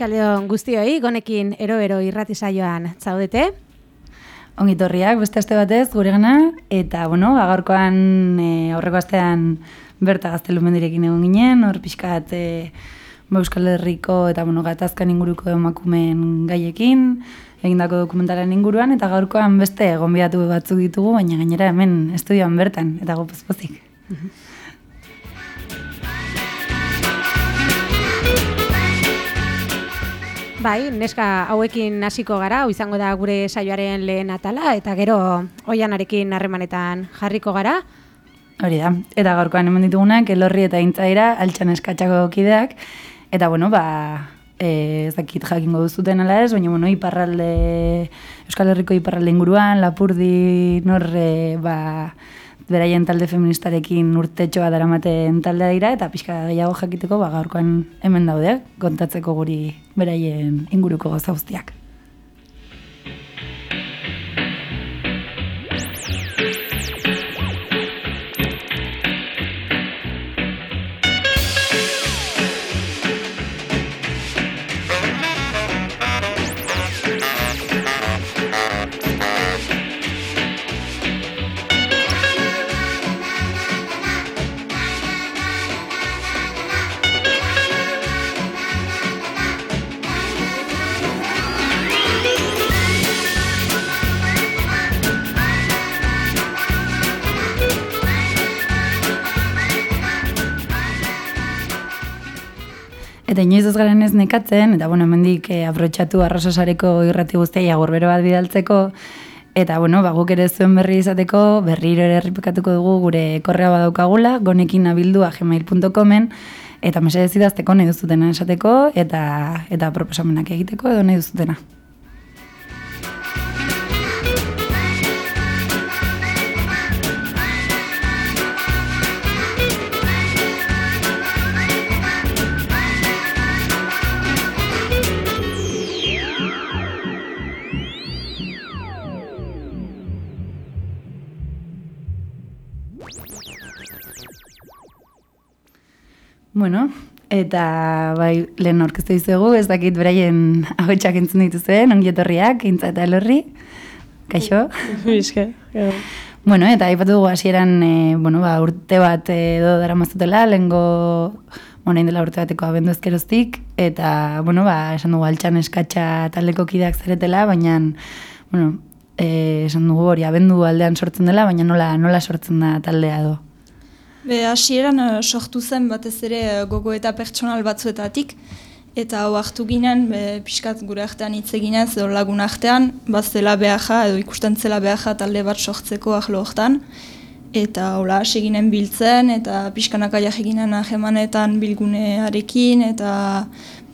Arratxaldeon guztioi, gonekin ero-ero irrati saioan zaudete. Ongitorriak beste aste batez gure gana, eta bueno, agorkoan e, aurreko astean berta gaztelu mendirekin egon ginen, hor pixkat e, Euskal Herriko eta bueno, gatazkan inguruko emakumen gaiekin, egindako dokumentaren inguruan, eta gaurkoan beste gonbidatu batzuk ditugu, baina gainera hemen estudioan bertan, eta gopozpozik. Mhm. Bai, neska hauekin hasiko gara, izango da gure saioaren lehen atala, eta gero oianarekin harremanetan jarriko gara. Hori da, eta gaurkoan hemen ditugunak, elorri eta intzaira, altxan eskatxako kideak, eta bueno, ba, e, ez dakit jakingo duzuten ala ez, baina bueno, iparralde, Euskal Herriko iparralde inguruan, lapurdi, norre, ba, beraien talde feministarekin urtetxoa daramaten taldea dira, eta pixka gehiago jakiteko ba, gaurkoan hemen daude, kontatzeko guri beraien inguruko gozauztiak. Ez garen ez nekatzen, eta bueno, hemendik e, aprotxatu arrosasareko irrati guztia agurbero bat bidaltzeko, eta bueno, ba, guk ere zuen berri izateko, berriro ere erripekatuko dugu gure korrea badaukagula, gonekin abildua gmail.comen, eta mese dezidazteko nahi duzutena esateko, eta, eta proposamenak egiteko edo nahi duzutena. Bueno, eta bai, lehen orkestu dizugu, ez dakit beraien ahotsak entzun dituzuen, ongietorriak, intza eta elorri. Kaixo? Bizke. bueno, eta aipatu dugu hasieran e, bueno, ba, urte bat edo dara mazutela, lehenko bueno, dela urte bateko abendu ezkeroztik, eta, bueno, ba, esan dugu altxan eskatxa taldeko kideak zaretela, baina, bueno, e, esan dugu hori abendu aldean sortzen dela, baina nola, nola sortzen da taldea edo. Be, hasieran uh, sortu zen batez ere uh, gogo eta pertsonal batzuetatik, eta hau hartu ginen, be, pixkat gure artean hitz eginez, edo lagun artean, bazela behaja, edo ikusten zela behaja talde bat sortzeko ahlo hortan, eta hola hasi ginen biltzen, eta pixkanaka jarri ginen ahemanetan bilgunearekin, eta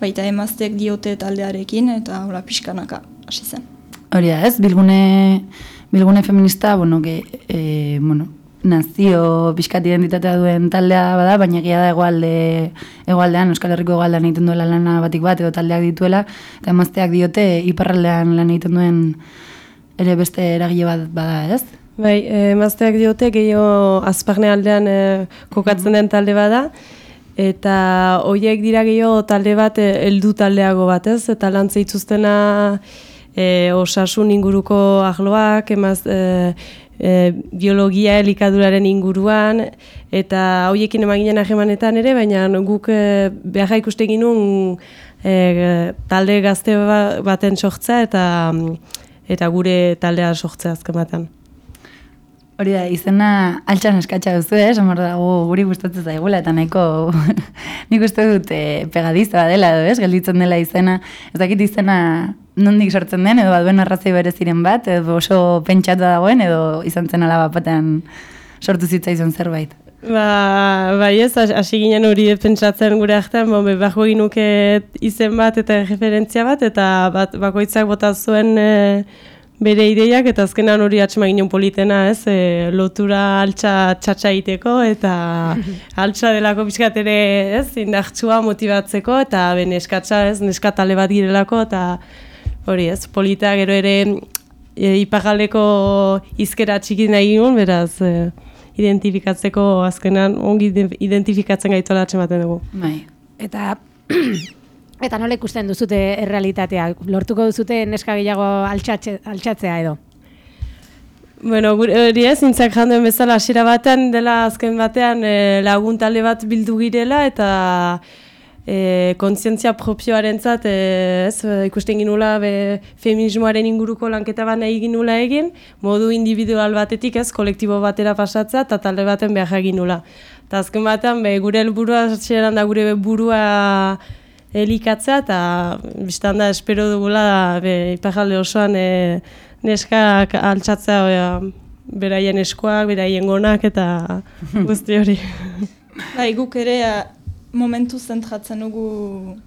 baita emaztek diote taldearekin, eta hola pixkanaka hasi zen. Hori da ez, bilgune, bilgune feminista, bueno, ge, e, bueno, nazio bizkat identitatea duen taldea bada, baina egia da egualde, egualdean, Euskal Herriko egualdean egiten duela lana batik bat, edo taldeak dituela, eta emazteak diote iparraldean lan egiten duen ere beste eragile bat bada, ez? Bai, emazteak diote gehiago azparne aldean e, kokatzen den talde bada, eta horiek dira gehiago talde bat eh, heldu taldeago bat, ez? Eta lan zeitzuztena e, osasun inguruko ahloak, emaz... E, e, biologia elikaduraren inguruan, eta hoiekin emaginen ahemanetan ere, baina guk e, behar ikuste ginun e, talde gazte ba, baten sortza eta eta gure taldea sortzea azken batean. Hori da, izena altxan eskatsa duzu, eh? Samar dago guri gustatzen zaigula, eta nahiko nik uste dut e, pegadiza dela, edo, ez? Gelditzen dela izena. Ez dakit izena nondik sortzen den, edo baduen arrazoi bere ziren bat, edo oso pentsatu dagoen, edo izan zen alaba batean sortu zitzaizun zerbait. Ba, bai ez, hasi ginen hori pentsatzen gure artean, bon, bako izen bat eta referentzia bat, eta bat, bakoitzak bota zuen... E, bere ideiak eta azkenan hori atxema ginen politena, ez, e, lotura altxa txatxa iteko eta altxa delako pixkat ere, ez, indartsua motibatzeko eta ben eskatza, ez, neskatale bat girelako eta hori, ez, polita gero ere e, ipagaleko izkera txiki nahi beraz, e, identifikatzeko azkenan ongi identifikatzen gaitu atxematen dugu. Bai, eta Eta nola ikusten duzute errealitatea? Lortuko duzute neska gehiago altxatze, altxatzea edo? Bueno, hori ez, intzak janduen bezala hasiera batean, dela azken batean e, lagun bat bildu girela eta e, kontzientzia propioaren zat, e, ez, e, ikusten ginula be, feminismoaren inguruko lanketa bat nahi ginula egin, modu individual batetik ez, kolektibo batera pasatzea eta talde baten behar ginula. Eta azken batean, be, gure helburua hasieran da gure burua elikatzea eta biztan da espero dugula be, ipajalde osoan e, neskak altxatzea oia, beraien eskoak, beraien gonak eta guzti hori. Bai, guk ere a, momentu zentratzen dugu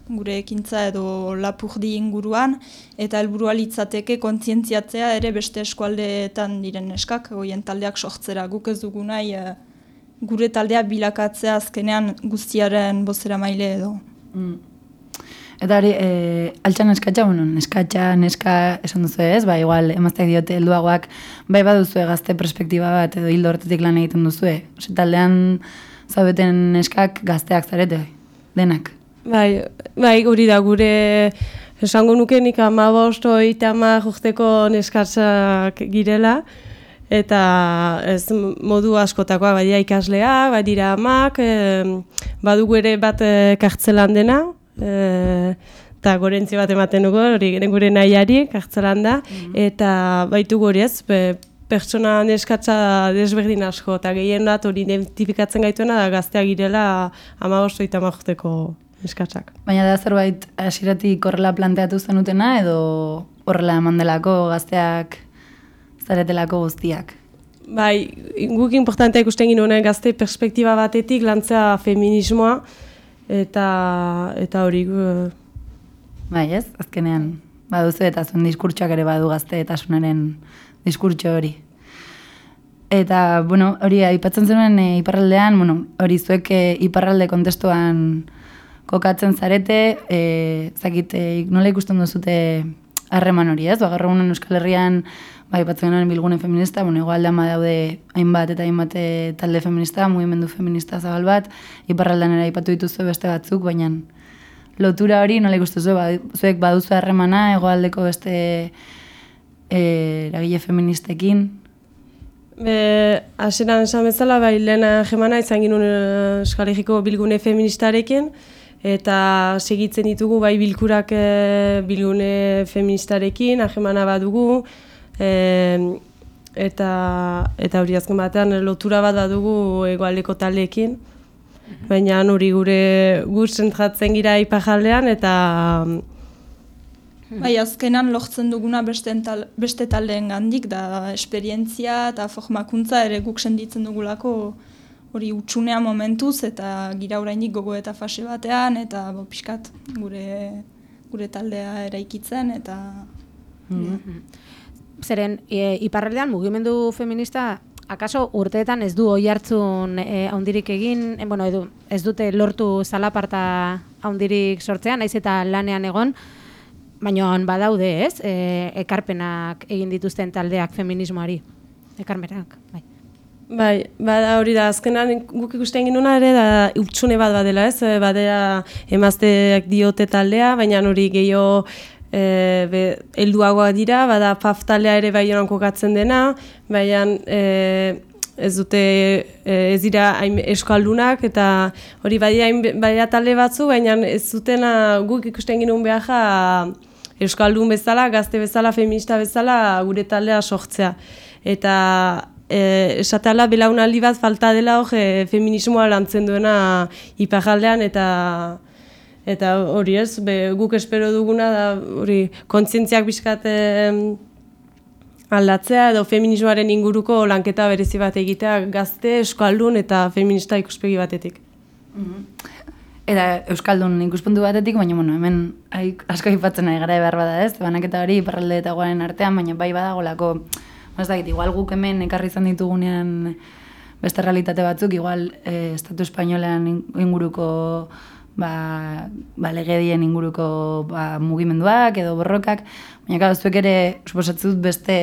gure ekintza edo lapurdi inguruan eta helburua litzateke kontzientziatzea ere beste eskualdeetan diren neskak, goien taldeak sortzera guk ez dugu nahi e, gure taldea bilakatzea azkenean guztiaren bozera maile edo. Mm. Eta hori, e, altxan neskatxa, bueno, neskatxa, neska, esan duzu ez, ba, igual, emazteak diote helduagoak, bai baduzue gazte perspektiba bat, edo hildo hortetik lan egiten duzue. Ose, taldean zaudeten neskak gazteak zarete, denak. Bai, bai, hori da, gure esango nuke nik amabost, oita ama neskatzak girela, eta ez modu askotakoa badira ikasleak, badira amak, e, badugu ere bat e, kartzelan dena, eta e, gorentzi bat ematen dugu, hori gure nahiari, kartzelan da, mhm. eta baitu hori ez, be, pertsona neskatza desberdin asko, eta gehien bat hori identifikatzen gaituena da gazteak girela amagosto eta amagoteko neskatzak. Baina da zerbait asiratik horrela planteatu zenutena, edo horrela emandelako gazteak zaretelako guztiak? Bai, guk importantea ikusten ginen gazte perspektiba batetik lantzea feminismoa, eta eta hori uh... bai, ez? Azkenean baduzu eta zuen diskurtsoak ere badu gazteetasunaren diskurtso hori. Eta, bueno, hori aipatzen zenuen e, iparraldean, bueno, hori zuek e, iparralde kontestuan kokatzen zarete, e, zakit, e, nola ikusten duzute harreman hori, ez? Bagarra Euskal Herrian bai, batzen bilgune feminista, bueno, igual dama daude hainbat eta hainbat eh, talde feminista, mugimendu feminista zabal bat, iparraldan ere aipatu dituzu beste batzuk, baina lotura hori nola ikustu zu, ba, zuek baduzu harremana, egoaldeko beste e, eragile feministekin? Be, aseran esan bezala, bai, lehen jemana izan ginen eh, Euskal bilgune feministarekin, eta segitzen ditugu bai bilkurak bilgune feministarekin, ahemana badugu, e, eta eta hori azken batean lotura bat badugu egoaldeko taldeekin. Baina hori gure guz zentratzen gira ipajaldean eta Bai, azkenan lortzen duguna beste, tal, beste taldeen gandik, da esperientzia eta formakuntza ere guk senditzen dugulako hori utxunea momentuz eta gira orainik gogo eta fase batean eta bo, pixkat gure, gure taldea eraikitzen eta... Mm zeren e, iparraldean mugimendu feminista akaso urteetan ez du oi hartzun e, haundirik egin, e, bueno, edu, ez dute lortu zalaparta haundirik sortzean, naiz eta lanean egon, baina badaude ez, e, ekarpenak egin dituzten taldeak feminismoari, ekarpenak, bai. Bai, bada hori da, azkenan guk ikusten ginuna ere da utxune bat badela ez, e, badera emazteak diote taldea, baina hori gehiago e, be, elduagoa dira, bada paf talea ere bai honan kokatzen dena, baina e, ez dute e, ez dira hain eskaldunak eta hori bai bai talde batzu, baina ez zutena guk ikusten ginuen behar euskaldun bezala, gazte bezala, feminista bezala gure taldea sortzea. Eta e, esatela belaunaldi bat falta dela hor e, feminismoa lantzen duena ipajaldean eta Eta hori ez, be, guk espero duguna da hori kontzientziak bizkat aldatzea edo feminismoaren inguruko lanketa berezi bat egitea gazte, euskaldun eta feminista ikuspegi batetik. Mhm. Eta euskaldun ikuspuntu batetik, baina bueno, hemen asko aipatzen nahi gara behar bada ez, banaketa hori iparralde eta guaren artean, baina bai badagolako, ez dakit, igual guk hemen ekarri izan ditugunean beste realitate batzuk, igual eh, estatu espainolean inguruko ba, ba legedien inguruko ba, mugimenduak edo borrokak, Baina gara, zuek ere, suposatzen dut beste,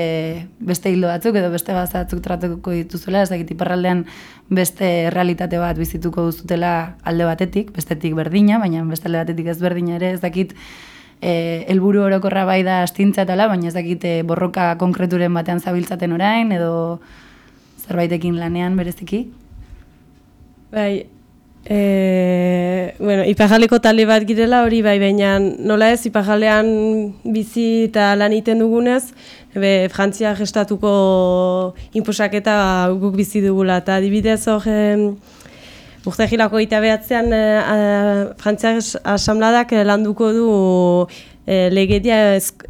beste hildo batzuk edo beste gauza batzuk tratatuko dituzuela, ez dakit iparraldean beste realitate bat bizituko duzutela alde batetik, bestetik berdina, baina beste alde batetik ez berdina ere, ez dakit eh, helburu orokorra bai da astintza eta baina ez dakit eh, borroka konkreturen batean zabiltzaten orain, edo zerbaitekin lanean bereziki. Bai, e, bueno, ipajaleko talde bat girela hori bai, baina nola ez ipajalean bizi eta lan egiten dugunez, be, Frantzia gestatuko inposaketa guk bizi dugula, eta adibidez hor, em, Urte gilako eta behatzean e, Frantziak asamladak landuko du e, legedia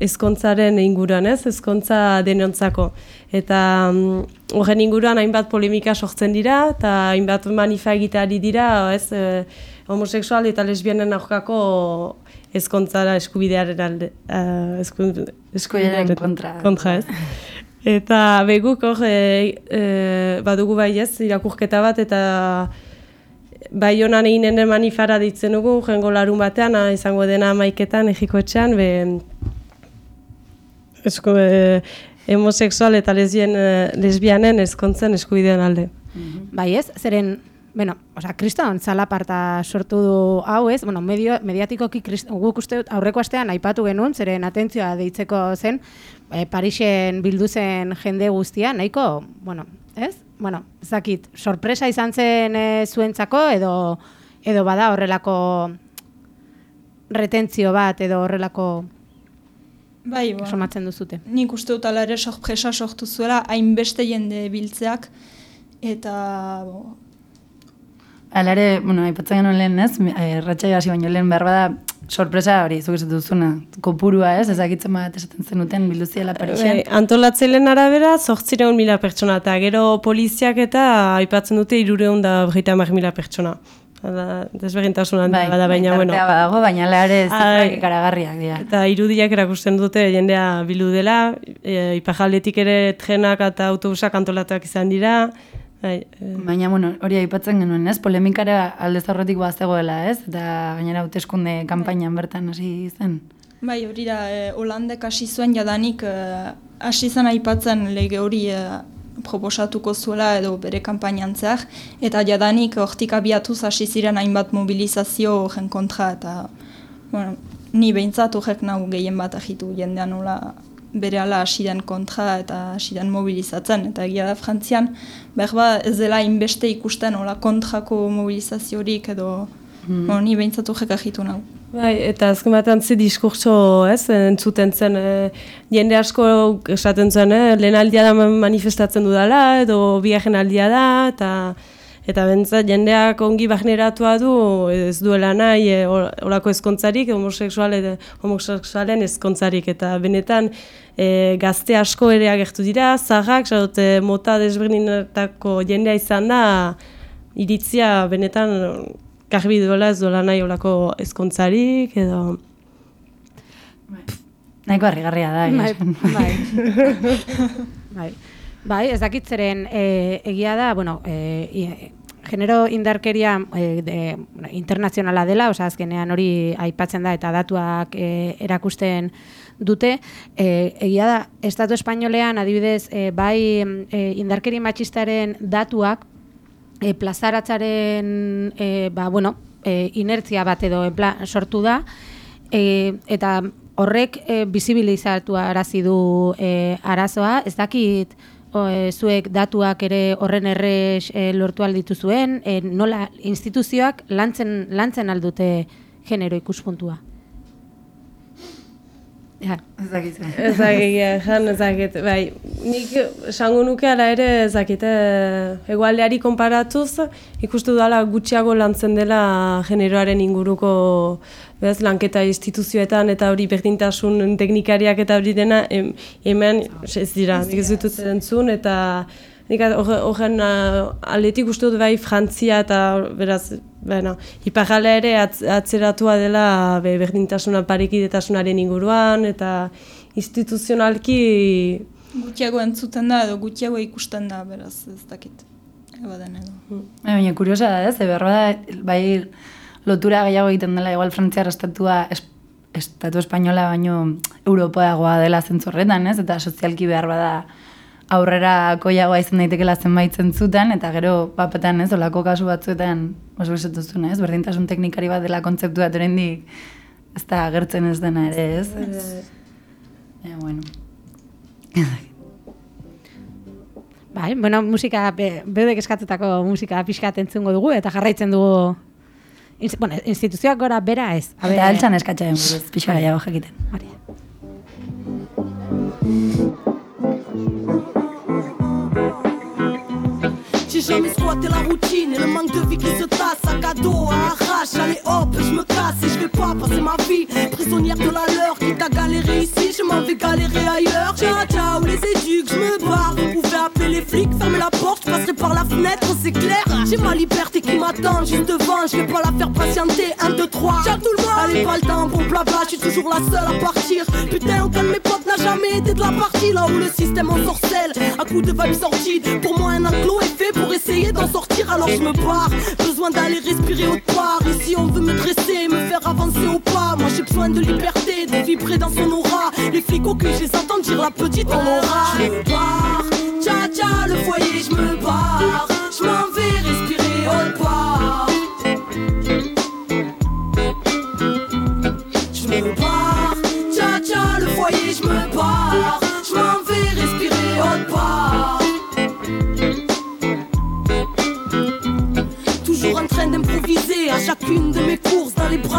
ezkontzaren inguruan, ez? Ezkontza denontzako. Eta mm, horren inguruan hainbat polemika sortzen dira, eta hainbat manifa egiteari dira, ez? E, homoseksual eta lesbianen aurkako ezkontzara eskubidearen alde. Uh, eskubidearen kontra. Kontra, ez? Eta beguk hor, e, e, badugu bai ez, irakurketa bat, eta bai honan eginen manifara ditzen dugu, jengo larun batean, izango dena maiketan, egiko etxean, be, esko, e, homoseksual eta lesbien, e, lesbianen eskontzen eskubidean alde. Mhm. Bai ez, zeren, bueno, oza, kriston zalaparta sortu du hau ez, bueno, medio, mediatikoki guk uste aurreko astean aipatu genuen, zeren atentzioa deitzeko zen, e, Parixen bildu zen jende guztia, nahiko, bueno, ez? Bueno, zakit, sorpresa izan zen e, zuentzako edo edo bada horrelako retentzio bat edo horrelako bai, ba. somatzen duzute. Nik uste dut ala ere sorpresa sortu zuela hainbeste jende biltzeak eta bo. Ala ere, bueno, aipatzen genuen lehen, ez? Eh, Ratxai hasi baino lehen behar bada sorpresa hori, zuk esatu duzuna, kopurua ez, ezakitzen bat esaten zenuten bilduziela Parixen. Bai, antolatzelen arabera, zortzireun mila pertsona, eta gero poliziak eta aipatzen dute irureun da breita mila pertsona. Desberintasun handi bai, bada, baina, bueno. Badago, baina lehare ez karagarriak dira. Eta irudiak erakusten dute jendea bildu dela, e, ipajaldetik ere trenak eta autobusak antolatuak izan dira, Bai, eh. Baina, bueno, hori aipatzen genuen, ez? Polemikara alde zaurretik bazegoela, ez? Eta gainera hauteskunde kanpainan bertan hasi zen. Bai, hori da, e, Holandek hasi zuen jadanik e, hasi zen aipatzen lege hori e, proposatuko zuela edo bere kanpainan zehar, eta jadanik hortik abiatuz hasi ziren hainbat mobilizazio horren kontra, eta bueno, ni behintzat horrek nahu gehien bat ahitu jendean nola bere ala asiren kontra eta asiren mobilizatzen. Eta egia da Frantzian, behar ba ez dela inbeste ikusten ola kontrako mobilizaziorik edo hmm. no, ni behintzatu jekajitu nahu. Bai, eta azken batean ze diskurso, ez, entzuten zen, e, jende asko esaten zen, e, lehen aldia da manifestatzen dudala, edo biajen aldia da, eta Eta bentzat, jendeak ongi bagneratua du, ez duela nahi, e, olako ezkontzarik, homoseksual homoseksualen ezkontzarik. Eta benetan, e, gazte asko ere agertu dira, zagak, zadote, mota desberdinetako jendea izan da, iritzia benetan, karbi duela ez duela nahi olako ezkontzarik, edo... Nahiko harrigarria da, bai, bai. bai. Bai, ez dakitzeren e, egia da, bueno, e, genero indarkeria e, de, internazionala dela, oza, azkenean hori aipatzen da eta datuak e, erakusten dute. E, egia da, Estatu Espainolean, adibidez, e, bai e, indarkeri matxistaren datuak e, plazaratzaren e, ba, bueno, e, inertzia bat edo en sortu da, e, eta horrek e, bizibilizatu arazi du e, arazoa, ez dakit, e, zuek datuak ere horren errez e, lortu alditu zuen, e, nola instituzioak lantzen, lantzen aldute genero ikuspuntua? Ja, ez dakit. Ez dakit, jan, ez dakit. Bai, nik esango nuke ala ere ez dakit, e, egualdeari konparatuz, ikustu dala gutxiago lantzen dela generoaren inguruko bez, lanketa instituzioetan eta hori berdintasun teknikariak eta hori dena hemen ez dira, nik ez dutut entzun eta nik horren aldetik uste dut bai Frantzia eta beraz, bueno, iparrala ere atzeratua dela be, berdintasuna parikidetasunaren inguruan eta instituzionalki gutxiago entzuten da edo gutxiago ikusten da, beraz, ez dakit. Ebaden edo. Hmm. Baina, kuriosa da, ez, eberra da, bai, lotura gehiago egiten dela igual frantziar estatua estatu espainola baino europoagoa dela zentzorretan, ez? Eta sozialki behar bada aurrera koiagoa izan daitekela zenbait zentzutan, eta gero papetan, ez, olako kasu batzuetan, oso esatuzun, ez? Berdintasun teknikari bat dela kontzeptu bat oraindik ez da agertzen ez dena ere, ez? Ja, bueno. Bai, bueno, musika, be, bedek eskatutako musika pixkat entzungo dugu, eta jarraitzen dugu, ins, bueno, instituzioak gora bera ez. A Eta altxan eskatxaren buruz, pixa gehiago jakiten. Hori. Jamais squatté la routine et le manque de vie qui se tasse. Sac à dos, à arrache, allez hop, je me casse et je vais pas passer ma vie prisonnière de la leur. Quitte à galérer ici, je m'en vais galérer ailleurs. Ciao, ciao, les éduques, je me barre. Vous pouvez appeler les flics, fermez la porte, je passerai par la fenêtre, c'est clair. J'ai ma liberté qui m'attend juste devant, je vais pas la faire patienter. 1, 2, 3, ciao tout le monde. Allez, pas le temps pour blabla, je suis toujours la seule à partir. Putain, aucun de mes potes n'a jamais été de la partie là où le système en sorcelle. À coup de vibes sorties, pour moi un enclos est fait pour essayer d'en sortir alors je me barre. Besoin d'aller respirer autre part Ici on veut me dresser, me faire avancer au pas Moi j'ai besoin de liberté, de vibrer dans son aura. Les flics au cul, je les dire la petite on aura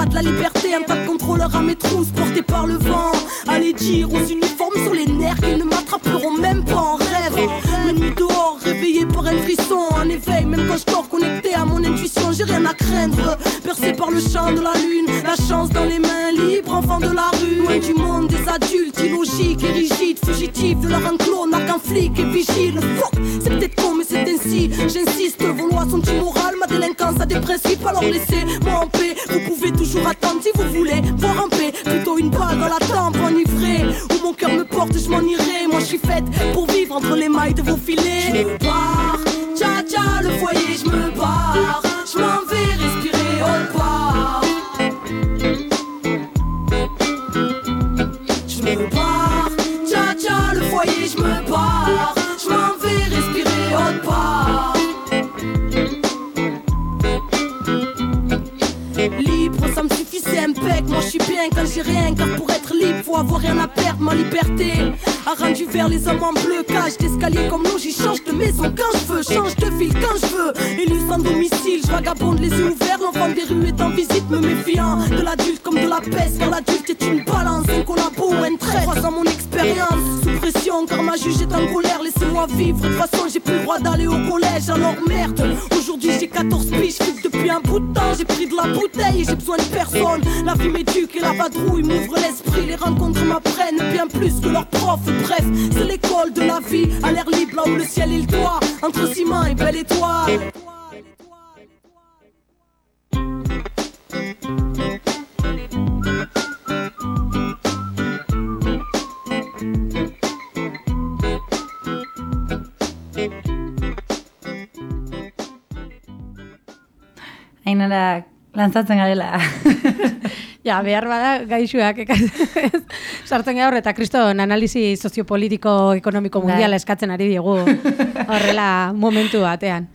la liberté, un tas de contrôleurs à mes trousses Portés par le vent, allez dire aux uniformes sur les nerfs Qu'ils ne m'attraperont même pas en rêve. La nuit dehors, réveillé par un frisson En éveil, même quand je dors connecté à mon intuition J'ai rien à craindre, percé par le champ de la lune La chance dans les mains libres, enfant de la rue. Loin du monde des adultes, illogiques et rigides Fugitifs de leur enclos, n'a qu'un flic et vigile. C'est peut-être con mais c'est ainsi. J'insiste, A des principes, alors laissez-moi en paix. Vous pouvez toujours attendre si vous voulez voir en paix. Plutôt une balle dans la tempe enivrée Où mon cœur me porte, je m'en irai. Moi je suis faite pour vivre entre les mailles de vos filets. Je me barre, tcha tcha le foyer je me barre. Je m'en j'ai rien, car pour être libre, avoir rien à perdre. Ma liberté a rendu vers les hommes en bleu. Cage d'escalier comme l'eau, j'y change de maison quand je veux, change de ville quand je veux. Élu sans domicile, je vagabonde les yeux ouverts. L'enfant des rues est en visite, me méfiant de l'adulte comme de la peste. Car l'adulte est une balance, un collabo un trait. Croisant mon expérience, sous pression, car ma juge est en colère. Laissez-moi vivre, de toute façon j'ai plus le droit d'aller au collège. Alors merde, aujourd'hui j'ai 14 piges, depuis un bout de temps. J'ai pris de la bouteille et j'ai besoin de personne. La vie m'éduque et la vadrouille m'ouvre l'esprit. Les rencontres m'apprennent bien plus que leurs profs. Bref, c'est l'école de la vie, à l'air libre là où le ciel est le toit. Entre ciment et belle étoile. Ainara, lantzatzen garela. Ja, behar bada gaixuak sartzen gaur eta kriston analisi soziopolitiko ekonomiko Bai. mundiala eskatzen ari diegu horrela momentu batean.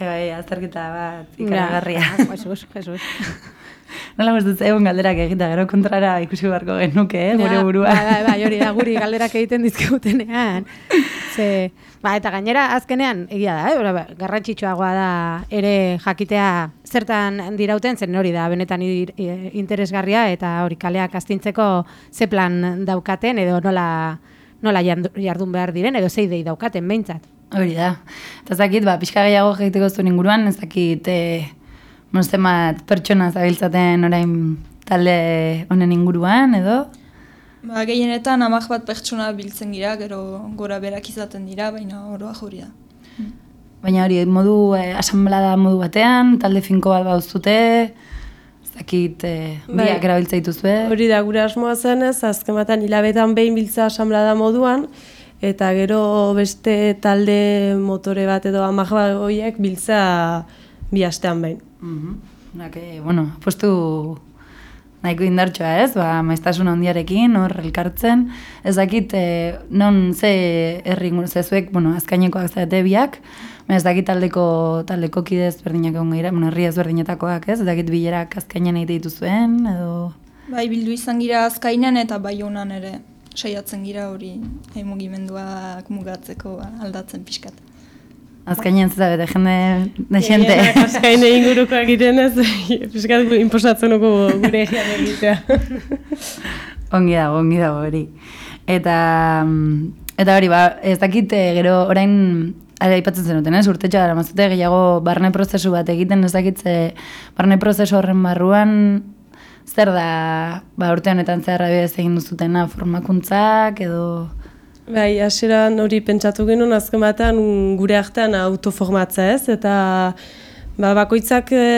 Bai, azterketa bat ikaragarria. Ja, Jesus, Jesus. Nola gustatzen egun galderak egita gero kontrara ikusi beharko genuke, eh, gure burua. Bai, bai, bai, hori da, guri galderak egiten dizkigutenean. Ze, ba, eta gainera azkenean, egia da, eh? Garrantzitsuagoa da ere jakitea zertan dirauten, zen hori da, benetan interesgarria, eta hori kaleak astintzeko ze plan daukaten, edo nola, nola jardun behar diren, edo zei dei daukaten, behintzat. Hori da. Eta ez dakit, ba, pixka gehiago egiteko zuen inguruan, ez dakit, e, monstemat pertsona zabiltzaten orain talde honen inguruan, edo? Ba, gehienetan amak bat pertsona biltzen gira, gero gora berak izaten dira, baina oroa hori da. Baina hori, modu eh, asamblada modu batean, talde finko bat bauzute, ez dakit, eh, Bai. biak erabiltza dituzue. Hori da gure asmoa zenez, azken batean hilabetan behin biltza asamblada moduan, eta gero beste talde motore bat edo amak bat horiek biltza bi astean behin. Onak, eh, bueno, apustu nahiko indartxoa ez, ba, maiztasun handiarekin, hor elkartzen, ez dakit, e, non ze herri inguru, ze zuek, bueno, azkainekoak zarete biak, ez dakit taldeko, taldeko kide ezberdinak egon gira, bueno, herri ezberdinetakoak ez, ez dakit bilerak azkainean egite dituzuen, edo... Bai, bildu izan gira azkainen eta bai honan ere saiatzen gira hori eh, mugimenduak mugatzeko ba, aldatzen pixkat. Azkainean zeta bete jende de xente. Gehienak Azkaine ingurukoak egiten ez, piskat inposatzen dugu gure egian egitea. ongi dago, ongi dago hori. Eta, mm, eta hori, ba, ez dakit eh, gero orain Ara, aipatzen zenuten, ez? Urtetxo gara mazute gehiago barne prozesu bat egiten, ez dakit ze barne prozesu horren barruan zer da, ba, urte honetan zehar egin duzutena formakuntzak edo... Bai, hasieran hori pentsatu genuen azken batean gure artean autoformatza ez, eta ba, bakoitzak e,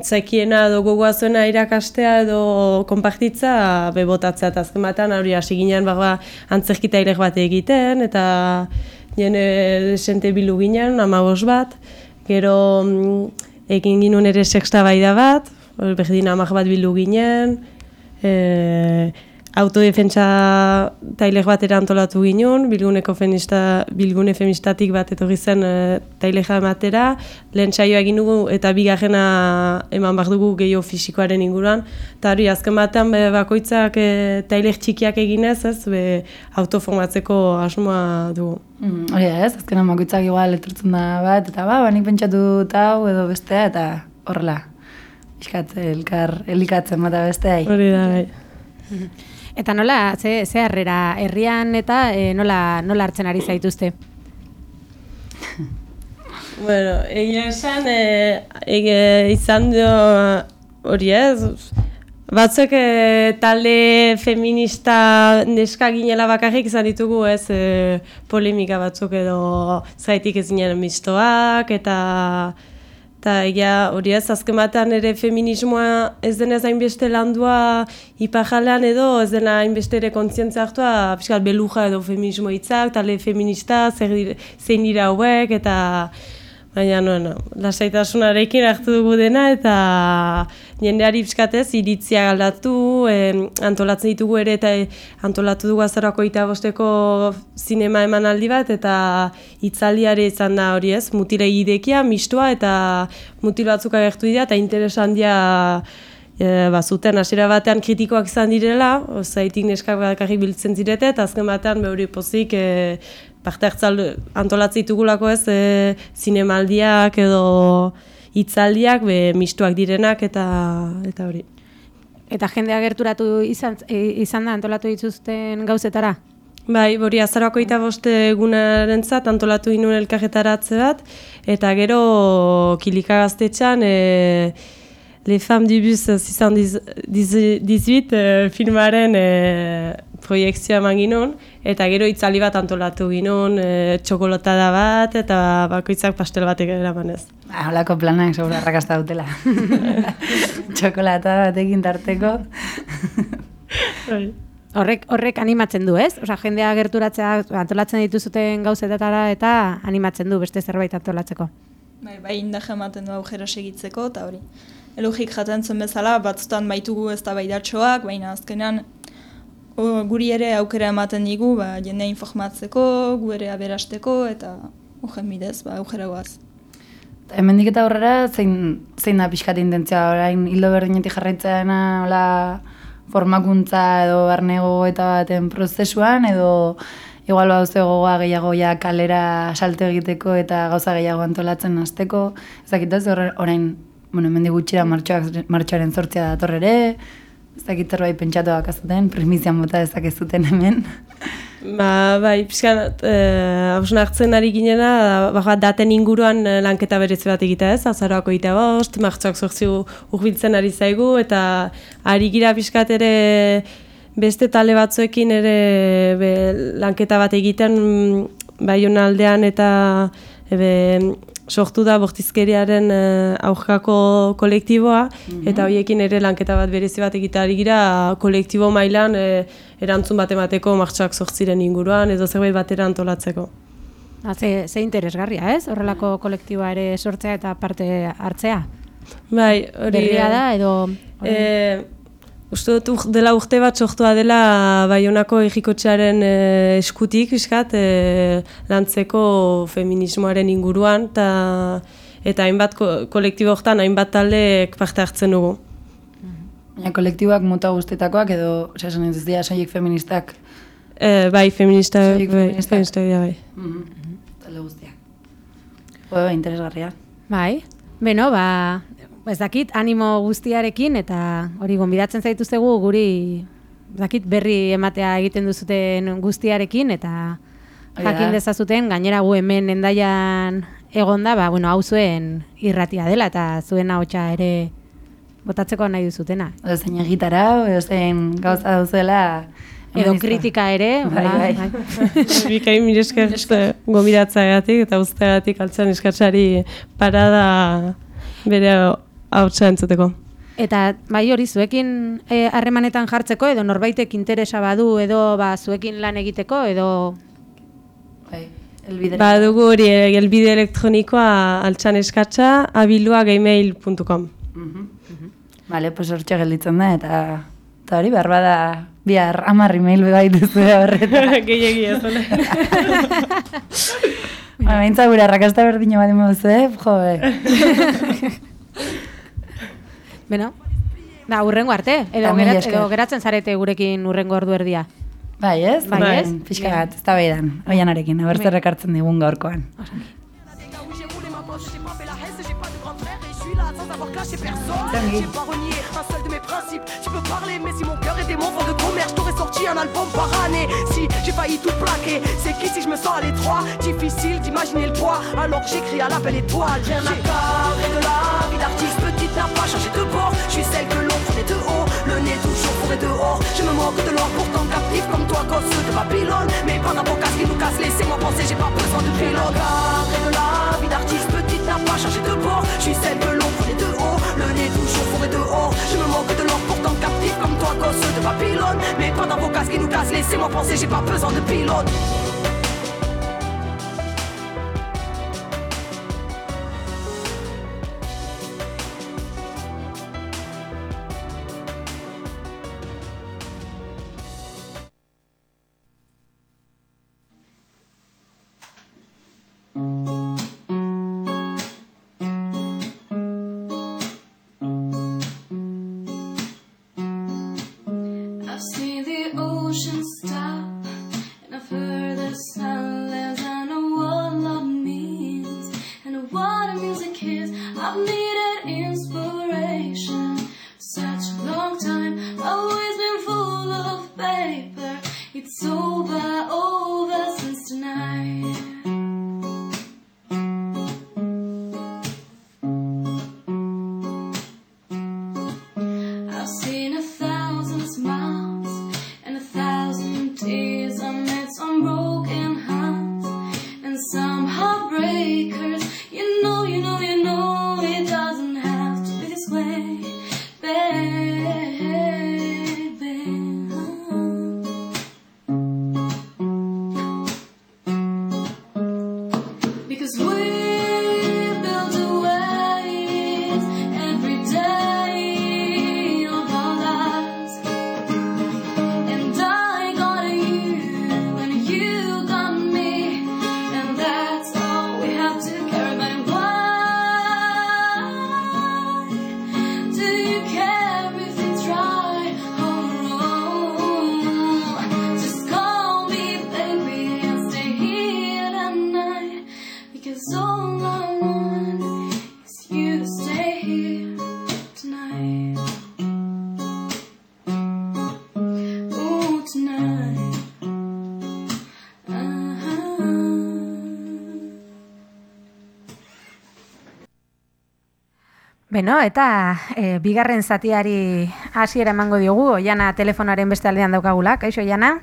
zekiena edo gogoa irakastea edo konpartitza bebotatzea, eta azken batean hori hasi ginen ba, antzerkita irek bat egiten, eta jene desente bilu ginen, amabos bat, gero mm, egin ginen ere sexta baida bat, berdin amak bat bildu ginen, e, autodefentsa tailek batera antolatu ginen, bilguneko feminista, bilgune feministatik bat etorri zen e, taileja batera, lehen saioa egin dugu eta bigarrena eman behar dugu gehiago fisikoaren inguruan, eta hori azken batean be, bakoitzak e, tailek txikiak eginez, ez, be, autoformatzeko asmoa dugu. Mm, hori da ez, azkenan bakoitzak igual etortzen da bat, eta ba, banik pentsatu hau edo bestea, eta horrela. Iskat, elkar, elikatzen bata besteai. Hori da, bai. Eta nola, ze, ze harrera, herrian eta e, nola, nola hartzen ari zaituzte? Bueno, egia esan, e, ege, izan dio hori ez, batzuk e, talde feminista neska ginela bakarrik izan ditugu ez e, polemika batzuk edo zaitik ez ginen mistoak eta Eta egia hori ez, azken batean ere feminismoa ez denez hainbeste landua ipajalean edo ez dena hainbeste ere kontzientzia hartua fiskal beluja edo feminismo hitzak, tale feminista, zer zein dira hauek eta baina no, no, lasaitasunarekin hartu dugu dena eta jendeari pixkatez iritzia galdatu, antolatzen ditugu ere eta antolatu dugu azarako eta bosteko zinema emanaldi bat eta itzaldiare izan da hori ez, mutile idekia, mistua eta mutil batzuk agertu dira eta interesan dia e, ba, zuten. Hasiera batean kritikoak izan direla, zaitik neskak bakarrik biltzen zirete eta azken batean behori pozik e, parte hartzal antolatzen ditugulako ez e, zinemaldiak edo hitzaldiak be mistuak direnak eta eta hori. Eta jendea gerturatu izan, e, izan da antolatu dituzten gauzetara? Bai, hori azarako eta boste egunaren zat, antolatu inun elkarretaratze bat, eta gero kilika gaztetxan, e, Le Femmes du Bus zizan dizuit e, filmaren e, proiektzioa eman eta gero itzali bat antolatu ginun, e, txokolatada bat, eta bakoitzak pastel batek eramanez. Ah, holako planak sobra arrakasta dutela. Txokolatada batekin tarteko. Bai. Horrek, horrek animatzen du, ez? Osa, jendea gerturatzea antolatzen dituzuten gauzetatara eta animatzen du beste zerbait antolatzeko. Bai, bai indaje ematen du aujera segitzeko, eta hori. Elogik jaten zen bezala, batzutan baitugu ez da baidatxoak, baina azkenean o, guri ere aukera ematen digu, ba, jendea informatzeko, gu ere aberasteko, eta ugen bidez, ba, aukera guaz. Hemendik eta aurrera, zein, zein da pixkat intentzia orain hildo berdinetik jarraitzeana, hola, formakuntza edo barnego eta baten prozesuan, edo igual bauze gogoa gehiago ja kalera salte egiteko eta gauza gehiago antolatzen hasteko. Ez dakit ez orain, bueno, hemendik gutxira martxoak martxoaren 8 dator ere. Ez dakit zerbait pentsatuak azuten, primizian bota dezakezuten hemen. Ba, bai, pixkan, eh, hausun hartzen ari ginena, ba, daten inguruan eh, lanketa berez bat egitea ez, azaroako egitea bost, martxoak zortzi urbiltzen ari zaigu, eta ari gira pixkat ere beste tale batzuekin ere be, lanketa bat egiten bai aldean eta ebe, sortu da bortizkeriaren uh, aurkako kolektiboa, mhm. eta horiekin ere lanketa bat berezi bat egitari gira kolektibo mailan uh, erantzun bat emateko martxoak sortziren inguruan, edo zerbait batera antolatzeko. Ha, ah, ze, ze interesgarria, ez? Horrelako kolektiboa ere sortzea eta parte hartzea? Bai, hori... Berria da, edo... E, Uste dut dela urte bat sortua dela Baionako egikotxearen e, eskutik, iskat, e, lantzeko feminismoaren inguruan, ta, eta hainbat ko, kolektibo hortan hainbat taldeek parte hartzen dugu. Baina kolektiboak mota guztetakoak edo, osea, esan ez dira soilik feministak. E, bai, feminista, bai, feministak. feminista dira, bai. Mhm. Talde guztiak. Jo, bai, interesgarria. Bai, beno, ba, ez dakit, animo guztiarekin, eta hori gonbidatzen zaituztegu guri, dakit, berri ematea egiten duzuten guztiarekin, eta jakin dezazuten, gainera gu hemen endaian egonda, ba, bueno, hau zuen irratia dela, eta zuen ahotsa ere botatzeko nahi duzutena. Edo zein egitara, edo zein gauza duzuela. Edo kritika ere, Bai, bai. Bikain mire esker gomidatzeagatik eta uzteagatik altzan eskatzari parada bere hautsa entzuteko. Eta bai hori zuekin eh, harremanetan jartzeko edo norbaitek interesa badu edo ba zuekin lan egiteko edo Bai, elbidera. Ba dugu hori eh, elbide elektronikoa altzan eskatza abilua gmail.com Mhm. Vale, pues hortxe gelditzen da, eta, eta hori behar bada bihar hamar email bai duzu horretan. Gehiegi ez. Ba, Baintza gure arrakasta berdina bat imozu, eh? Jo, eh. Beno, da urrengo arte, edo, gerat, edo geratzen zarete gurekin urrengo ordu erdia. Bai, ez? Bai, ez? Pixka bat, ez da behidan, oianarekin, aber zer ekartzen digun gaurkoan. où album par année. Si j'ai failli tout plaquer, c'est qu'ici je me sens à l'étroit. Difficile d'imaginer le poids, alors j'écris à l'appel étoile. J'ai un carré de la vie d'artiste, petite n'a pas changé de bord. Je suis celle que l'on prenait de haut, le nez toujours fourré dehors. Je me moque de l'or, pourtant captif comme toi, gosse de Babylone. Mais pas d'avocat qui nous casse, laissez-moi penser, j'ai pas besoin de pilote. Carré de la vie d'artiste, petite n'a pas changé de bord. Je suis celle que l'on prenait de haut, le nez toujours fourré dehors. Je me moque de l'or, pourtant captif toi ceux de Babylone. Mais pas dans vos casques qui nous cassent, laissez-moi penser, j'ai pas besoin de pilote. Mm. Beno, eta e, bigarren zatiari hasiera emango diogu, Oiana telefonaren beste aldean daukagula. Kaixo, Oiana?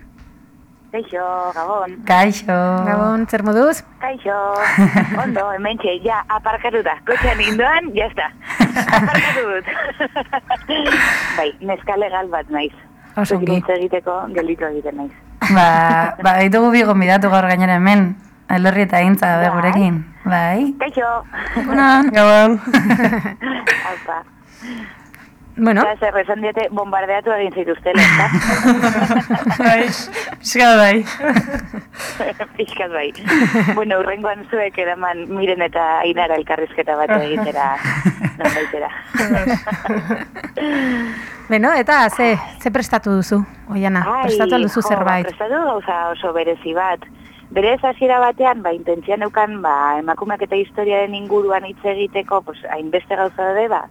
Kaixo, Gabon. Kaixo. Gabon, zer moduz? Kaixo. Ondo, hemen txe, ja, aparkatu da. Kotxean indoan, ya está. Aparkatu dut. bai, neska legal bat naiz. Oso ongi. Zuekin hitz egiteko, gelitu egiten naiz. Ba, ba, ditugu bi gonbidatu gaur gainera hemen. Elorri eta daude Bai. gurekin. Bai. Kaixo. Egunon. Gabon. Aupa. Bueno, Eta zer, esan diete, bombardeatu egin zituztela, eta? Bai, pixka bai. Pixkat bai. bueno, urrengoan zuek eraman miren eta ainara elkarrizketa bat egitera, non baitera. beno, eta ze, ze prestatu duzu, oiana? prestatu alduzu jo, zerbait. Ba, prestatu gauza oso berezi bat. Berez hasiera batean, ba, intentzia neukan, ba, emakumeak eta historiaren inguruan hitz egiteko, pues, hainbeste gauza daude, ba,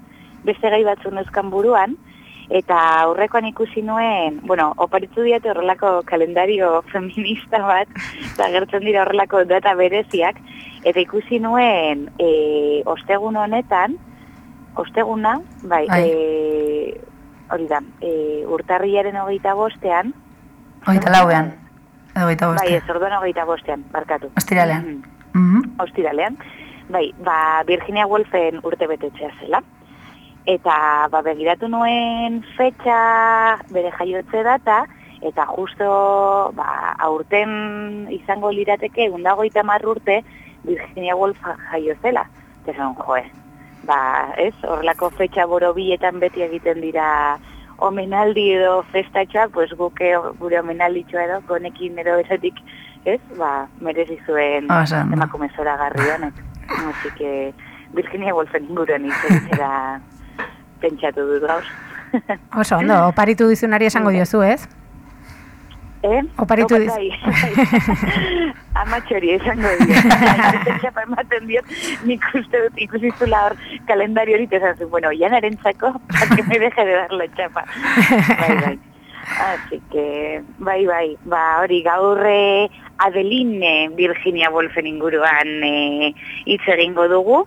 beste gai batzu neuzkan buruan, eta aurrekoan ikusi nuen, bueno, oparitzu diate horrelako kalendario feminista bat, eta gertzen dira horrelako data bereziak, eta ikusi nuen e, ostegun honetan, osteguna, bai, Bai. e, hori da, e, urtarriaren hogeita bostean, Hogeita lauean. Edo hogeita bai, bostean. ez orduan hogeita bostean, barkatu. Ostiralean. Mhm. Mhm. Ostiralean. Bai, ba, Virginia Woolfen urte betetzea zela. Eta ba, begiratu nuen fetxa bere jaiotze data, eta justo ba, aurten izango lirateke undagoita urte Virginia Woolf jaio zela. Eta esan, joe, ba, ez, horrelako fetxa borobietan beti egiten dira omenaldi edo festatxoak, pues guke gure omenalditxoa edo, konekin edo esatik, ez, ba, merezi zuen ondo. emakume zora garri honek. Así que Virginia Woolfen inguruan egitera pentsatu dut gauz. Oso, ondo, oparitu dizunari esango diozu, ez? eh? Oparitu Opa, diz- bai. Amatxori esango dio. Txapa ematen diot, nik uste dut ikusi zula hor kalendario hori, esan zuen, bueno, janaren txako, para que me deje de dar la txapa. bai, bai. Así que, bai, bai, ba, hori gaurre Adeline Virginia Woolfen inguruan hitz egingo dugu.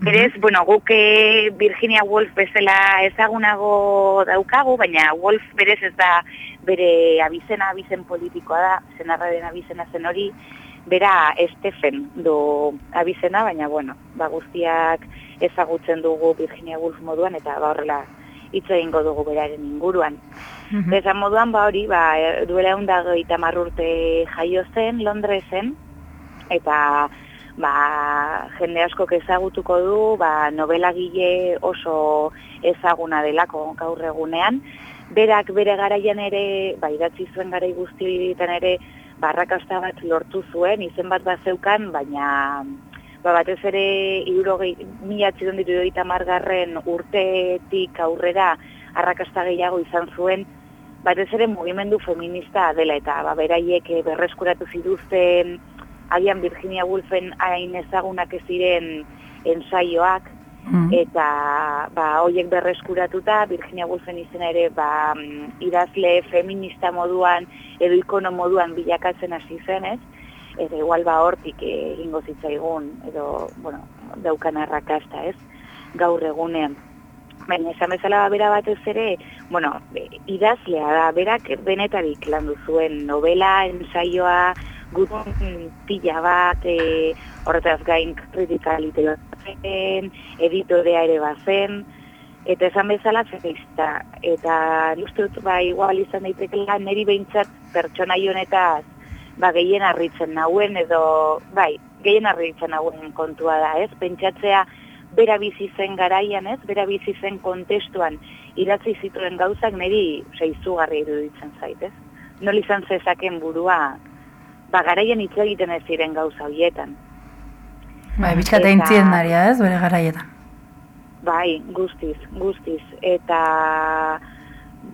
Berez, bueno, guk eh, Virginia Woolf bezala ezagunago daukagu, baina Woolf berez ez da bere abizena, abizen politikoa da, zenarraren abizena zen hori, bera Stephen du abizena, baina bueno, ba guztiak ezagutzen dugu Virginia Woolf moduan eta ba horrela hitz egingo dugu beraren inguruan. Mhm. Esan moduan, ba hori, ba, e, duela egun da urte jaio zen, Londresen, eta ba, jende askok ezagutuko du, ba, novelagile oso ezaguna delako gaur egunean. Berak bere garaian ere, ba, idatzi zuen garai guztietan ere, barrakasta bat lortu zuen, izen bat bat zeukan, baina ba, batez ere irurogei, mila txidon margarren urtetik aurrera arrakasta gehiago izan zuen, batez ere mugimendu feminista dela eta ba, beraiek eh, berreskuratu zituzten agian Virginia Woolfen hain ezagunak ez ziren ensaioak, Mhm. eta ba hoiek berreskuratuta Virginia Woolfen izena ere ba mm, idazle feminista moduan edo ikono moduan bilakatzen hasi zen, ez? Eta igual ba hortik egingo zitzaigun edo bueno, daukan arrakasta, ez? Gaur egunean. Baina esan bezala ba, bera batez ere, bueno, idazlea da, berak benetarik landu zuen novela, ensaioa, gutun pila bat, e, horretaz gain kritika literatzen, editorea ere bazen, eta esan bezala feminista. Eta dut, ba, igual izan daitekela, niri behintzat pertsona honetaz, ba, gehien harritzen nauen, edo, bai, gehien harritzen nauen kontua da, ez? Pentsatzea, bera bizi zen garaian, ez? Bera bizi zen kontestuan idatzi zituen gauzak niri seizugarri iruditzen zait, ez? Nola izan zezaken burua, ba, garaian hitz egiten ez ziren gauza horietan. Bai, bizkata intzien daria, ez, bere garaietan. Bai, guztiz, guztiz. Eta,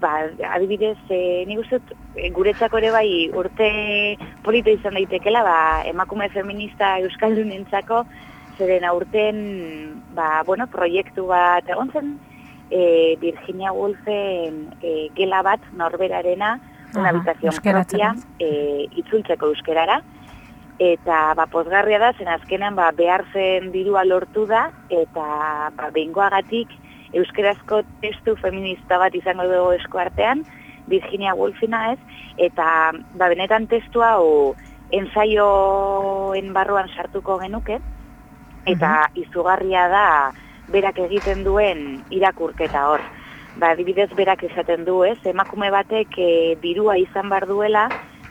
ba, adibidez, e, nik uste dut, e, guretzako ere bai urte polita izan daitekela, ba, emakume feminista euskaldunentzako, zeren aurten, ba, bueno, proiektu bat egon zen, e, Virginia Woolfen e, gela bat norberarena, una habitación euskeratzen, propia, e, itzultzeko euskerara, eta ba, pozgarria da, zen azkenean ba, behar zen dirua lortu da, eta ba, behingoagatik euskerazko testu feminista bat izango dugu eskuartean, Virginia Woolfina ez, eta ba, benetan testu hau ensaioen barruan sartuko genuke, eta izugarria da berak egiten duen irakurketa hor. Ba, adibidez berak esaten du, ez, emakume batek e, dirua izan bar duela,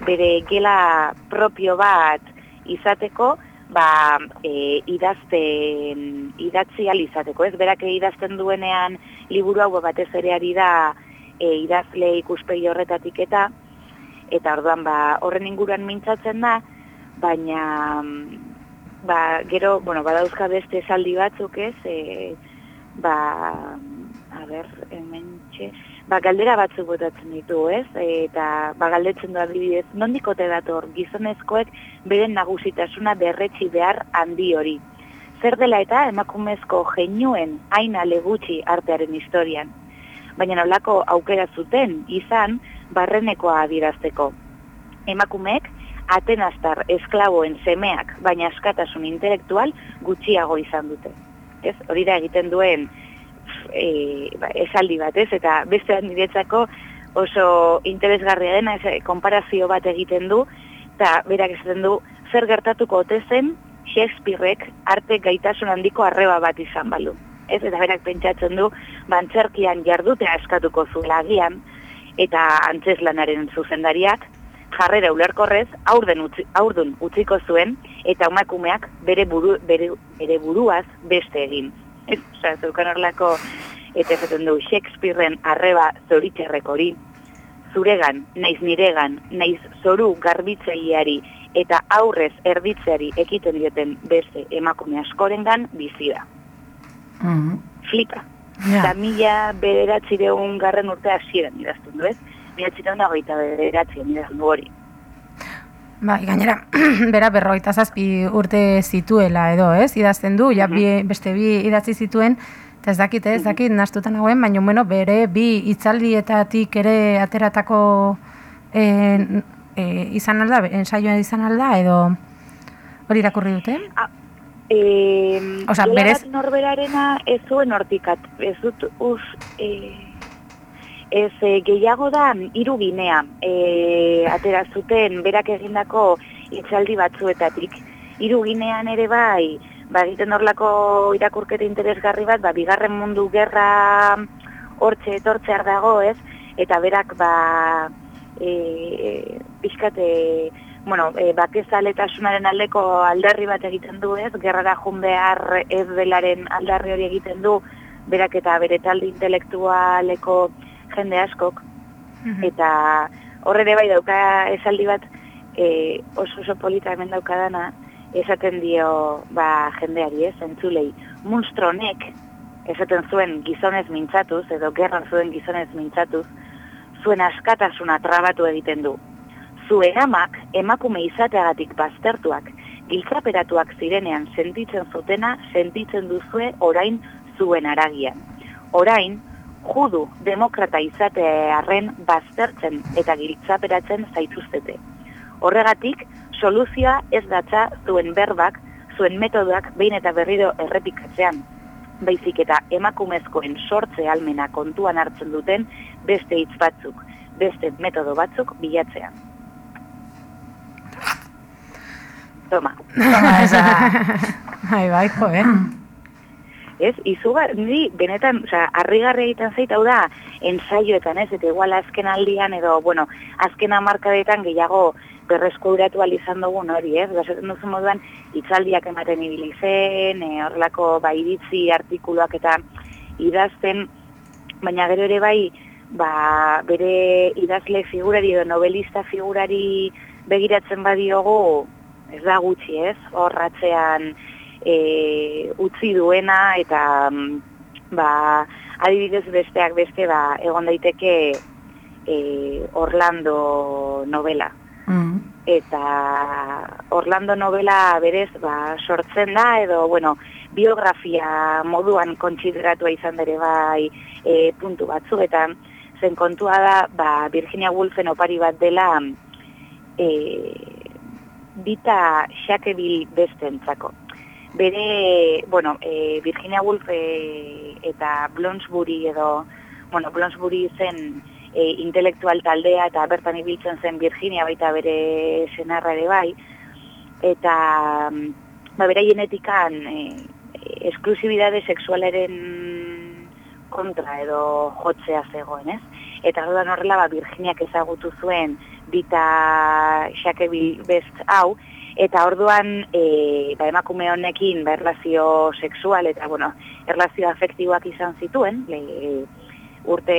bere gela propio bat izateko, ba, e, idazten, idatzi alizateko, ez? Berak idazten duenean liburu hau batez ere ari da e, idazle ikuspegi horretatik eta eta orduan ba, horren inguruan mintzatzen da, baina ba, gero, bueno, badauzka beste esaldi batzuk ez, e, ba, a ber, hemen txe, ba, galdera batzuk botatzen ditu, ez? Eta ba, galdetzen du adibidez, nondikote dator gizonezkoek beren nagusitasuna berretsi behar handi hori. Zer dela eta emakumezko jeinuen aina legutxi artearen historian. Baina nolako aukera zuten izan barrenekoa adirazteko. Emakumeek Atenastar esklaboen semeak, baina askatasun intelektual gutxiago izan dute. Ez? Hori da egiten duen e, ba, esaldi bat, ez? Eta beste niretzako oso interesgarria dena, ez, konparazio bat egiten du, eta berak esaten du, zer gertatuko ote zen Shakespeareek arte gaitasun handiko arreba bat izan balu. Ez, eta berak pentsatzen du, bantzerkian jardutea eskatuko zuela agian, eta antzeslanaren zuzendariak, jarrera ulerkorrez aurden utzi, aurdun utziko zuen eta emakumeak bere buru, bere, bere buruaz beste egin. Ez, osea, zeukan horlako eta esaten du Shakespeareen arreba zoritxerrek hori zuregan, naiz niregan, naiz zoru garbitzeiari eta aurrez erditzeari ekiten dioten beste emakume askorengan bizi da. Mhm. Flipa. Ja. Eta mila bederatzireun garren urte hasieran idazten du, ez? Mila txireun dagoita bederatzien idazten du hori. Bai, gainera, bera berroita zazpi urte zituela edo, ez? Idazten du, ja bi, beste bi idatzi zituen, eta ez dakit, ez dakit, nastutan hauen, baina bueno, bere bi itzaldietatik ere ateratako e, e, izan alda, ensaioa izan alda, edo hori irakurri dute? E, Osea, berez- norberarena ez zuen hortikat, ez dut uz... E, ez e, gehiago da hiru ginea e, atera zuten berak egindako itzaldi batzuetatik. Hiru ginean ere bai, ba egiten horlako irakurketa interesgarri bat, ba bigarren mundu gerra hortxe etortzear dago, ez? Eta berak ba e, pixkate bueno, e, bakezaletasunaren aldeko alderri bat egiten du, ez? Gerrara jun behar ez delaren aldarri hori egiten du, berak eta bere talde intelektualeko jende askok, eta horre ere bai dauka esaldi bat e, oso oso polita hemen daukadana, esaten dio ba, jendeari, ez, entzulei, munstronek, esaten zuen gizonez mintzatuz, edo gerran zuen gizonez mintzatuz, zuen askatasuna trabatu egiten du. Zuen amak emakume izateagatik baztertuak, giltzaperatuak zirenean sentitzen zutena, sentitzen duzue orain zuen aragian. Orain, judu demokrata izatearen baztertzen eta giltzaperatzen zaituztete. Horregatik, soluzioa ez datza zuen berbak, zuen metodoak behin eta berriro errepikatzean, baizik eta emakumezkoen sortze almena kontuan hartzen duten beste hitz batzuk, beste metodo batzuk bilatzean. Toma. Toma, esa. Bai, bai, jo, eh? Ez, izugar, niri benetan, osea, harrigarria egiten zait, hau da, ensaioetan, ez, eta igual azken aldian, edo, bueno, azken amarkadetan gehiago berreskuratu izan dugun hori, ez, gazaten duzu moduan, itzaldiak ematen ibili zen, e, horrelako, ba, iritzi artikuluak eta idazten, baina gero ere bai, ba, bere idazle figurari edo novelista figurari begiratzen badiogu, ez da gutxi, ez, horratzean, e, utzi duena eta mm, ba, adibidez besteak beste ba, egon daiteke e, Orlando novela. Mhm. Eta Orlando novela berez ba, sortzen da edo bueno, biografia moduan kontsideratua izan bere bai e, puntu batzuetan zen kontua da ba, Virginia Woolfen opari bat dela e, dita Shakeville bestentzako bere, bueno, e, Virginia Woolf e, eta Bloomsbury edo, bueno, Bloomsbury zen e, intelektual taldea eta bertan ibiltzen zen Virginia baita bere senarra ere bai, eta ba, bera genetikan e, esklusibidade sexualaren kontra edo jotzea zegoen, ez? eta orduan horrela ba, Virginiak ezagutu zuen dita Xakebil best hau, eta orduan e, ba, emakume honekin ba, erlazio sexual eta bueno, erlazio afektiboak izan zituen, le, urte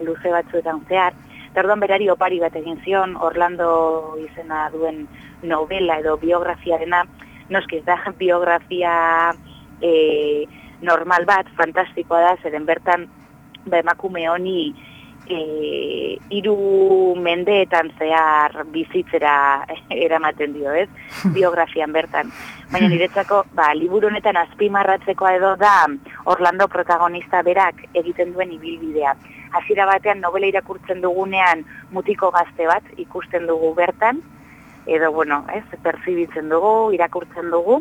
luze batzuetan zehar, eta orduan berari opari bat egin zion, Orlando izena duen novela edo biografiarena, noski da biografia e, normal bat, fantastikoa da, zeren bertan ba, emakume honi e, iru mendeetan zehar bizitzera eramaten dio, ez? Biografian bertan. Baina niretzako, ba, liburu honetan azpimarratzekoa edo da Orlando protagonista berak egiten duen ibilbidea. Hasiera batean novela irakurtzen dugunean mutiko gazte bat ikusten dugu bertan, edo, bueno, ez, perzibitzen dugu, irakurtzen dugu,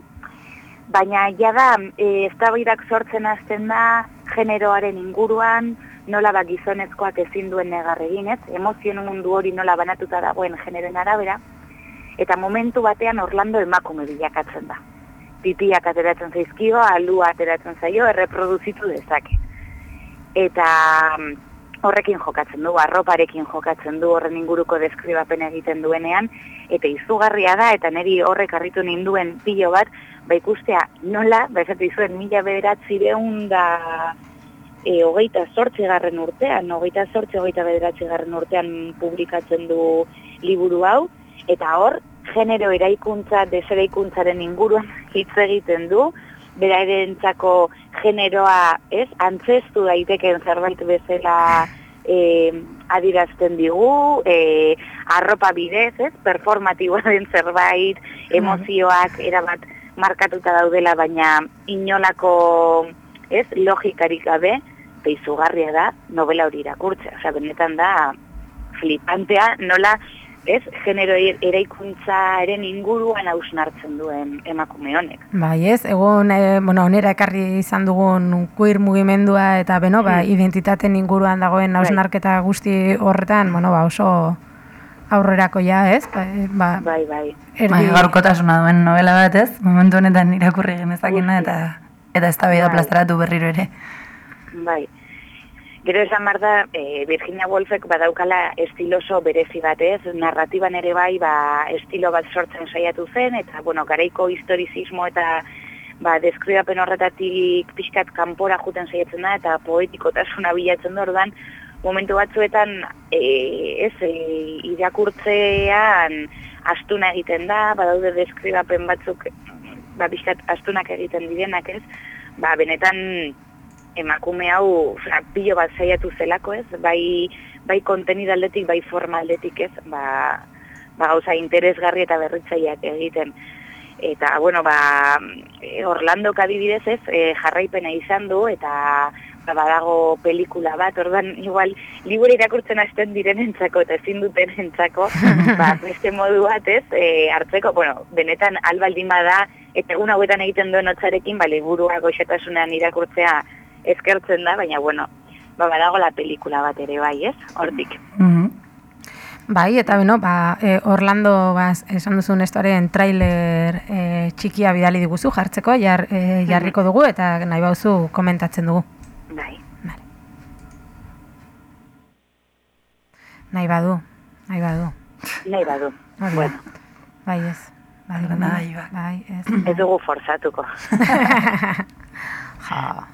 baina ja da, e, eztabaidak sortzen hasten da generoaren inguruan, nola ba gizonezkoak ezin duen negar egin, ez? Emozioen mundu hori nola banatuta dagoen generoen arabera, eta momentu batean Orlando emakume bilakatzen da. Pipiak ateratzen zaizkio, alua ateratzen zaio, erreproduzitu dezake. Eta mm, horrekin jokatzen du, arroparekin jokatzen du, horren inguruko deskribapen egiten duenean, eta izugarria da, eta niri horrek harritu ninduen pilo bat, ba ikustea nola, ba esatu izuen mila bederatzi da e, hogeita sortzi garren urtean, hogeita sortzi, hogeita bederatzi garren urtean publikatzen du liburu hau, eta hor, genero eraikuntza, deseraikuntzaren inguruan hitz egiten du, bera erentzako generoa, ez, antzestu daiteken zerbait bezala e, adirazten digu, e, arropa bidez, ez, performatiboa den zerbait, emozioak erabat markatuta daudela, baina inolako, ez, logikarik gabe, peizugarria da novela hori irakurtzea. Osea, benetan da flipantea nola ez genero er- eraikuntzaren inguruan hausnartzen duen emakume honek. Bai, ez, egun, e, bueno, onera ekarri izan dugun queer mugimendua eta beno, ba, Hmm. identitaten inguruan dagoen hausnarketa guzti horretan, bueno, ba, oso aurrerako ja, ez? Ba, e, ba, Bai, bai. erdi- Bai, gaurkotasuna duen novela bat, ez? Momentu honetan irakurri genezakena eta eta ez da Bai. plazaratu berriro ere. Bai. Gero esan behar da, e, Virginia Woolfek badaukala estiloso berezi bat ez, narratiban ere bai, ba, estilo bat sortzen saiatu zen, eta, bueno, garaiko historizismo eta ba, deskribapen horretatik pixkat kanpora juten saiatzen da, eta poetikotasuna bilatzen du ordan, momentu batzuetan, e, ez, e, irakurtzean astuna egiten da, badaude deskribapen batzuk, ba, pixkat astunak egiten direnak ez, ba, benetan emakume hau pilo bat saiatu zelako ez, bai, bai kontenido aldetik, bai forma aldetik ez, ba, ba gauza interesgarri eta berritzaileak egiten. Eta, bueno, ba, Orlando adibidez ez, e, jarraipena izan du, eta ba, badago pelikula bat, ordan igual, liburu irakurtzen hasten direnentzako eta ezin dutenentzako, ba, beste modu bat ez, e, hartzeko, bueno, benetan albaldin bada, eta egun hauetan egiten duen hotzarekin, ba, liburua goxetasunean irakurtzea eskertzen da, baina, bueno, ba, badago la pelikula bat ere bai, ez? Hortik. Mhm. Bai, eta beno, ba, e, Orlando ba, esan duzun estoaren trailer e, txikia bidali diguzu jartzeko, jar, e, jarriko dugu eta nahi bauzu komentatzen dugu. Bai. Nahi badu, nahi badu. Nahi badu. Hori. Bueno, Bai ez. Bai, bai, Bai, bai. bai, ez. ez dugu forzatuko. Ja.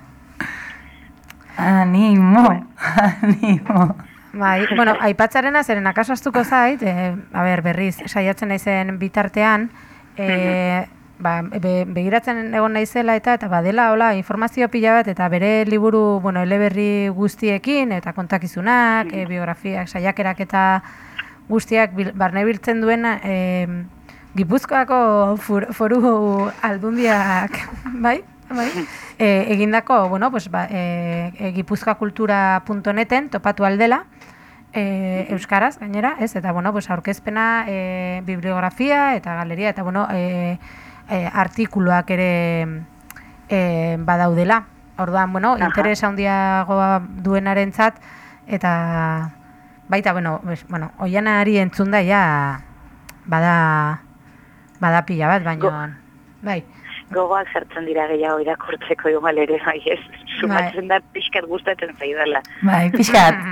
Animo, animo. Bai, bueno, aipatzarena zeren akaso astuko zait, e, a ber, berriz, saiatzen naizen bitartean, e, ba, be, begiratzen egon naizela eta eta badela hola informazio pila bat eta bere liburu, bueno, eleberri guztiekin eta kontakizunak, e, biografiak, saiakerak eta guztiak bil, barne biltzen duena e, Gipuzkoako foru aldundiak, bai? Bai. E, egindako, bueno, pues, ba, e, e, gipuzkoakultura.neten topatu aldela, e, euskaraz gainera, ez? Eta bueno, pues aurkezpena, e, bibliografia eta galeria eta bueno, e, e, artikuluak ere e, badaudela. Orduan, bueno, Aha. interes handiagoa duenarentzat eta baita bueno, pues, bueno, oianari entzunda ja bada bada pila bat, baina bai. Gogoak sartzen dira gehiago irakurtzeko igual ere, bai, ez? Sumatzen da pixkat gustatzen zaidala. Bai, pixkat.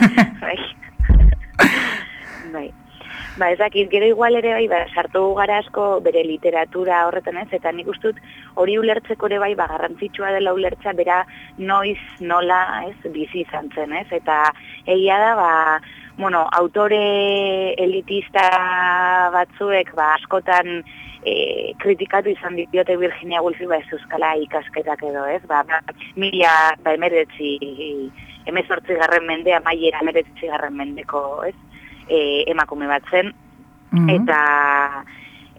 Bai. bai. Ba, ez dakit, gero igual ere bai, ba, sartu gara asko bere literatura horretan ez, eta nik ustut hori ulertzeko ere bai, ba, garrantzitsua dela ulertza, bera noiz, nola, ez, bizi izan zen, ez, eta egia da, ba, bueno, autore elitista batzuek, ba, askotan e, kritikatu izan diote Virginia Woolf ba, ez euskala ikasketak edo, ez, ba, ba, mila, ba, emeretzi, emezortzi garren mendea, maiera emeretzi garren mendeko, ez, e, emakume bat zen, Mhm. eta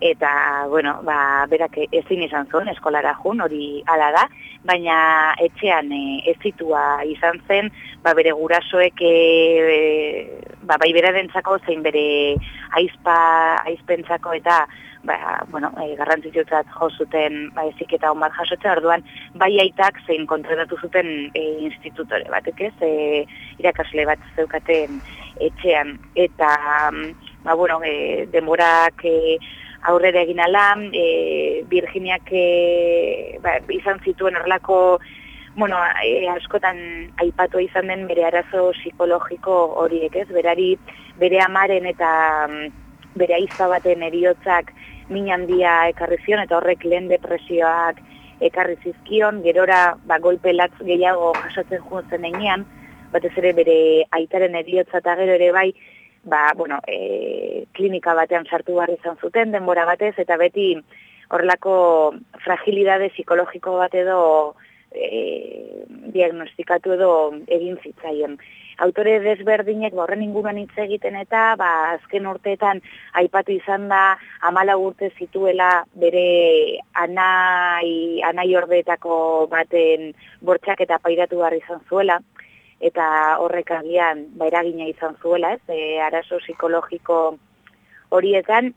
eta bueno, ba, berak ezin izan zuen eskolara jun, hori hala da, baina etxean e, ez zitua izan zen, ba, bere gurasoek e, e, ba, bai berarentzako zein bere aizpa, aizpentzako eta ba, bueno, e, garrantzitsutzat jo zuten ba, eziketa hon bat orduan bai aitak zein kontratatu zuten e, institutore batek ez, e, irakasle bat zeukaten etxean, eta mm, ba, bueno, e, denborak e, aurrera egin ala, e, Virginiak e, ba, izan zituen horrelako bueno, e, askotan aipatu izan den bere arazo psikologiko horiek, ez? Berari bere amaren eta mm, bere aiza baten eriotzak min handia ekarri zion eta horrek lehen depresioak ekarri zizkion, gerora ba, golpe latz gehiago jasotzen joan zen enean, batez ere bere aitaren eriotza eta gero ere bai, ba, bueno, e, klinika batean sartu behar izan zuten denbora batez, eta beti horrelako fragilidade psikologiko bat edo e, diagnostikatu edo egin zitzaien. Autore desberdinek ba, horren inguruan hitz egiten eta ba, azken urteetan aipatu izan da amala urte zituela bere anai, anai ordeetako baten bortxak eta pairatu behar izan zuela. Eta horrek agian ba, eragina izan zuela, ez, e, arazo psikologiko horietan,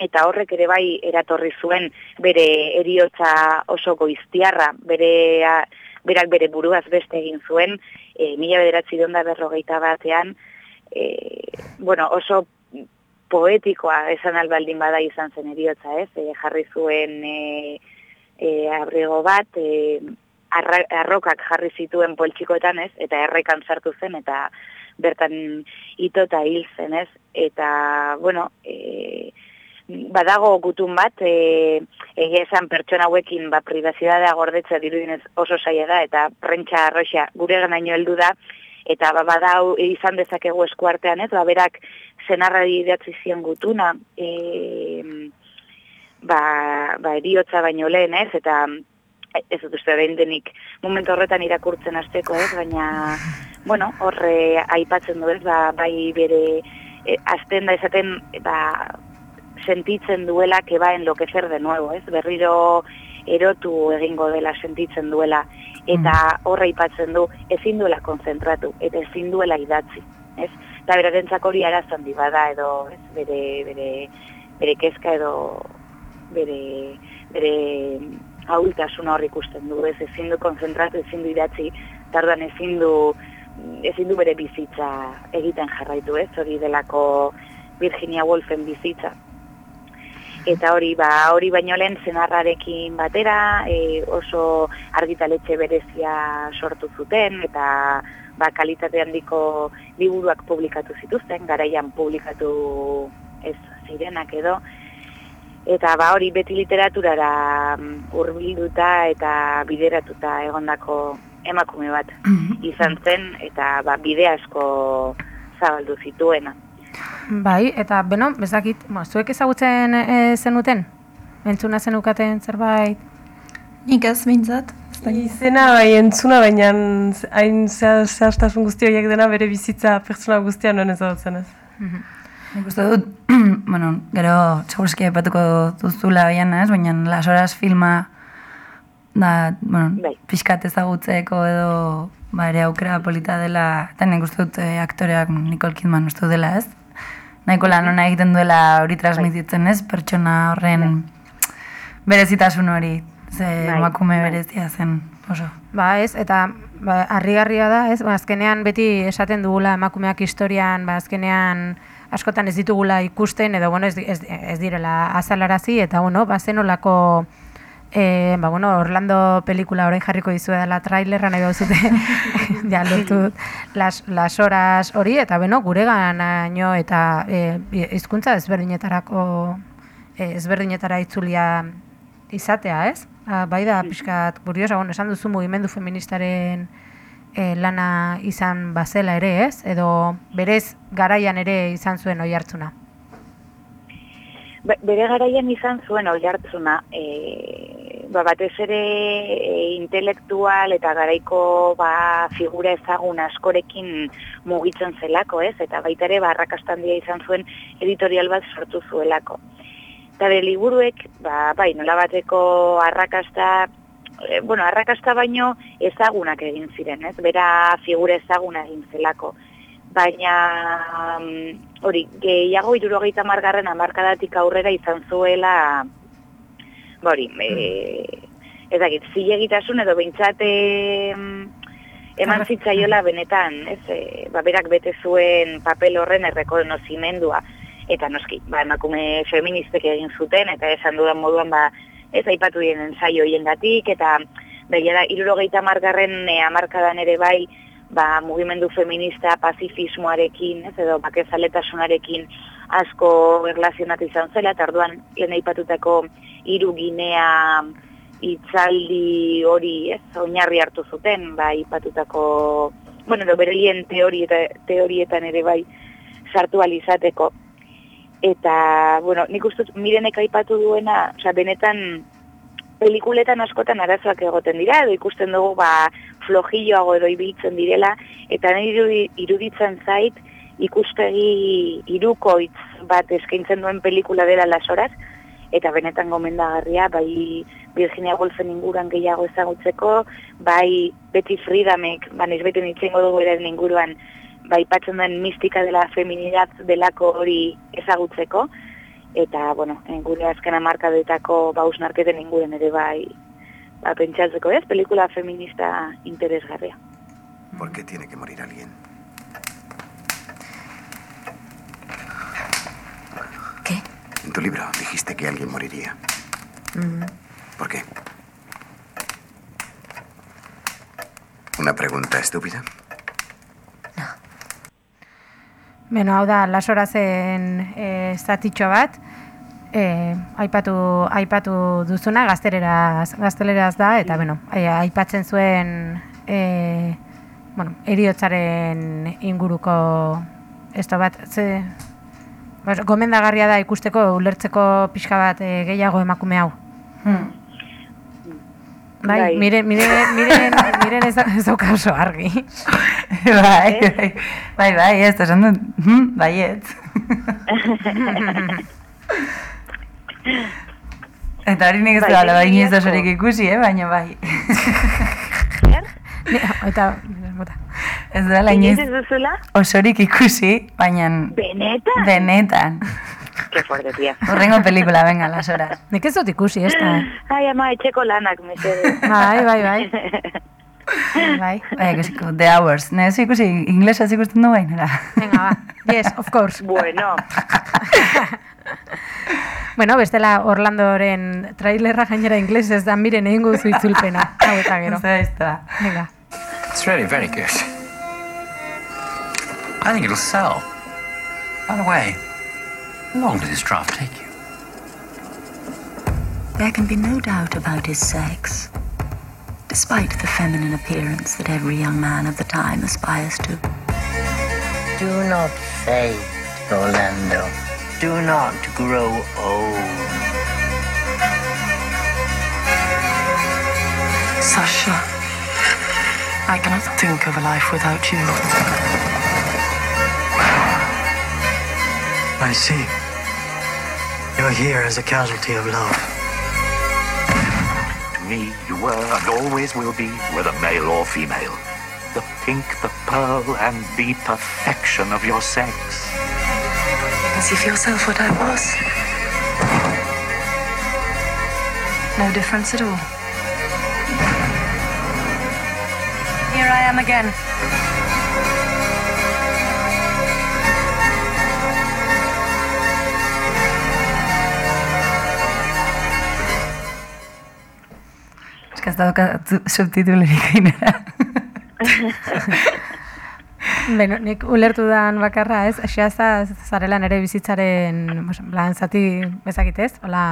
eta horrek ere bai eratorri zuen bere eriotza oso goiztiarra, bere, berak bere buruaz beste egin zuen, e, mila bederatzi da berrogeita batean, e, bueno, oso poetikoa esan albaldin bada izan zen eriotza, ez, e, jarri zuen e, e, abrigo bat, e, arra, arrokak jarri zituen poltsikoetan, ez, eta errekan sartu zen, eta bertan ito eta hil zen, ez, eta, bueno, e, badago gutun bat, e, egia esan pertsona hauekin ba, privazidadea gordetza dirudinez oso saia da, eta prentsa arroxa gure ganaino heldu da, eta ba, badau izan dezakegu eskuartean, ez, ba, berak zenarra idatzi zion gutuna, e, ba, ba, eriotza baino lehen, ez, eta ez dut uste behin denik momentu horretan irakurtzen hasteko ez, baina, bueno, horre aipatzen du ez, ba, bai bere e, azten da esaten, ba, sentitzen duela que va a enloquecer de nuevo, ez? Berriro erotu egingo dela sentitzen duela eta horra aipatzen du ezin duela konzentratu eta ezin duela idatzi, ez? Eta berarentzako hori arazo handi bada edo, ez? Bere bere bere kezka edo bere bere ahultasun hor ikusten du, ez? Ezin du konzentratu, ezin du idatzi, tardan ezin du ezin du bere bizitza egiten jarraitu, ez? Hori delako Virginia Woolfen bizitza eta hori ba hori baino lehen zenarrarekin batera e, oso argitaletxe berezia sortu zuten eta ba kalitate handiko liburuak publikatu zituzten garaian publikatu ez zirenak edo. Eta ba hori beti literaturara mm, hurbilduta eta bideratuta egondako emakume bat izan zen eta ba bide asko zabaldu zituena Bai, eta beno, bezakit, bo, zuek ezagutzen e, zenuten? Entzuna zenukaten zerbait? Nik ez dakit. Izena bai entzuna, baina hain zeh- zehaztasun guzti horiek dena bere bizitza pertsona guztian non ezagutzen ez. Nik uste dut, bueno, gero segurazki aipatuko duzula baian, ez? Baina Las Horas filma da, bueno, Bai. pixkat ezagutzeko edo ba, ere aukera polita dela, eta nik uste dut eh, aktoreak Nicole Kidman uste dela, ez? Nahiko lan ona egiten duela hori transmititzen, ez? Pertsona horren berezitasun hori, ze Bai, emakume bai. berezia zen, oso. Ba ez, eta ba, harrigarria da, ez? Ba, azkenean beti esaten dugula emakumeak historian, ba, azkenean askotan ez ditugula ikusten edo bueno, ez, ez, ez direla azalarazi eta bueno, ba zenolako E, ba, bueno, Orlando pelikula orain jarriko dizu dela trailerra nahi zute ja, lortu dut las, las horas hori, eta beno, gure ganaino eta e, hizkuntza ezberdinetarako e, ezberdinetara itzulia izatea, ez? Ah, bai da, pixkat, kuriosa, bueno, esan duzu mugimendu feministaren e, lana izan bazela ere, ez? Edo berez garaian ere izan zuen oi hartzuna. Be- bere garaian izan zuen oihartzuna, e, ba, batez ere e, intelektual eta garaiko ba, figura ezagun askorekin mugitzen zelako, ez? Eta baita ere barrakastan dia izan zuen editorial bat sortu zuelako. Eta bere liburuek, ba, bai, nola bateko arrakasta, e, bueno, arrakasta baino ezagunak egin ziren, ez? Bera figura ezaguna egin zelako baina mm, hori, gehiago irurogeita margarren amarkadatik aurrera izan zuela, ba hori, e, ez dakit, zilegitasun edo behintzate eman zitzaiola benetan, ez, e, ba, berak bete zuen papel horren errekonozimendua, eta noski, ba, emakume feministek egin zuten, eta esan dudan moduan, ba, ez aipatu dien ensaio hiengatik, eta begia da, irurogeita margarren e, amarkadan ere bai, ba, mugimendu feminista pazifismoarekin, ez edo bakezaletasunarekin asko erlazionatu izan zela, eta orduan lehen aipatutako hiru ginea itzaldi hori, ez, oinarri hartu zuten, ba, aipatutako, bueno, edo berelien teori eta, teorietan ere bai sartu alizateko. Eta, bueno, nik uste dut mirenek aipatu duena, osea, benetan pelikuletan askotan arazoak egoten dira, edo ikusten dugu ba, flojilloago edo ibiltzen direla, eta nahi irudi- iruditzen zait ikuspegi irukoitz bat eskaintzen duen pelikula dela las eta benetan gomendagarria, bai Virginia Woolfen inguruan gehiago ezagutzeko, bai Betty Friedamek, ba naiz beti nitzengo dugu ere inguruan, bai patzen den mistika dela feminidad delako hori ezagutzeko, eta, bueno, en gure azken amarkadetako bausnarketen inguren ere bai, ba, pentsatzeko ez, pelikula feminista interesgarria. ¿Por qué tiene que morir alguien? ¿Qué? En tu libro dijiste que alguien moriría. ¿Por qué? ¿Una pregunta estúpida? Beno, hau da, lasorazen e, zatitxo bat, e, aipatu, aipatu duzuna, gazteleraz, gazteleraz da, eta beno, ai- aipatzen zuen e, bueno, eriotzaren inguruko esto bat, ze, bas, gomendagarria da ikusteko, ulertzeko pixka bat e, gehiago emakume hau. Hmm. Bai, Bai. miren, miren, miren, miren ez, da- ez dauka oso argi. bai, bai, bai, bai, ez, esan dut, hm, baietz. Eta hori nik ez Bai, dela, bai, nik ez da asko. sorik ikusi, eh, baina bai. eta, bota. Ez dela Inoiz inoiz ez duzula? osorik ikusi, baina Benetan? benetan. Qué fuerte, tía. Horrengo pelikula, venga, las horas. Nik ez dut ikusi, ez da. Ai, ama, etxeko lanak, mesedez. Bai, bai, bai. bai. Bai, ikusiko, The Hours. Ne, ez ikusi, inglesaz ikusten du gainera. Venga, ba. Yes, of course. bueno, Bueno, bestela Orlandoren trailerra gainera inglés ez da, miren egingo duzu itzulpena. Hau eta gero. Ez da, ez da. Venga. It's really very good. I think it'll sell. By the way, how long did this draft take you? There can be no doubt about his sex, despite the feminine appearance that every young man of the time aspires to. Do not fade, Orlando. Do not grow old. Sasha, I cannot think of a life without you. I see. You're here as a casualty of love. To me, you were and always will be, whether male or female. The pink, the pearl, and the perfection of your sex can see for yourself what I was. No difference at all. Here I am again. Es que has dado subtítulo en Beno, nik ulertu dan bakarra, ez? Xeazta zarela nere bizitzaren, plan, zati bezakitez, hola...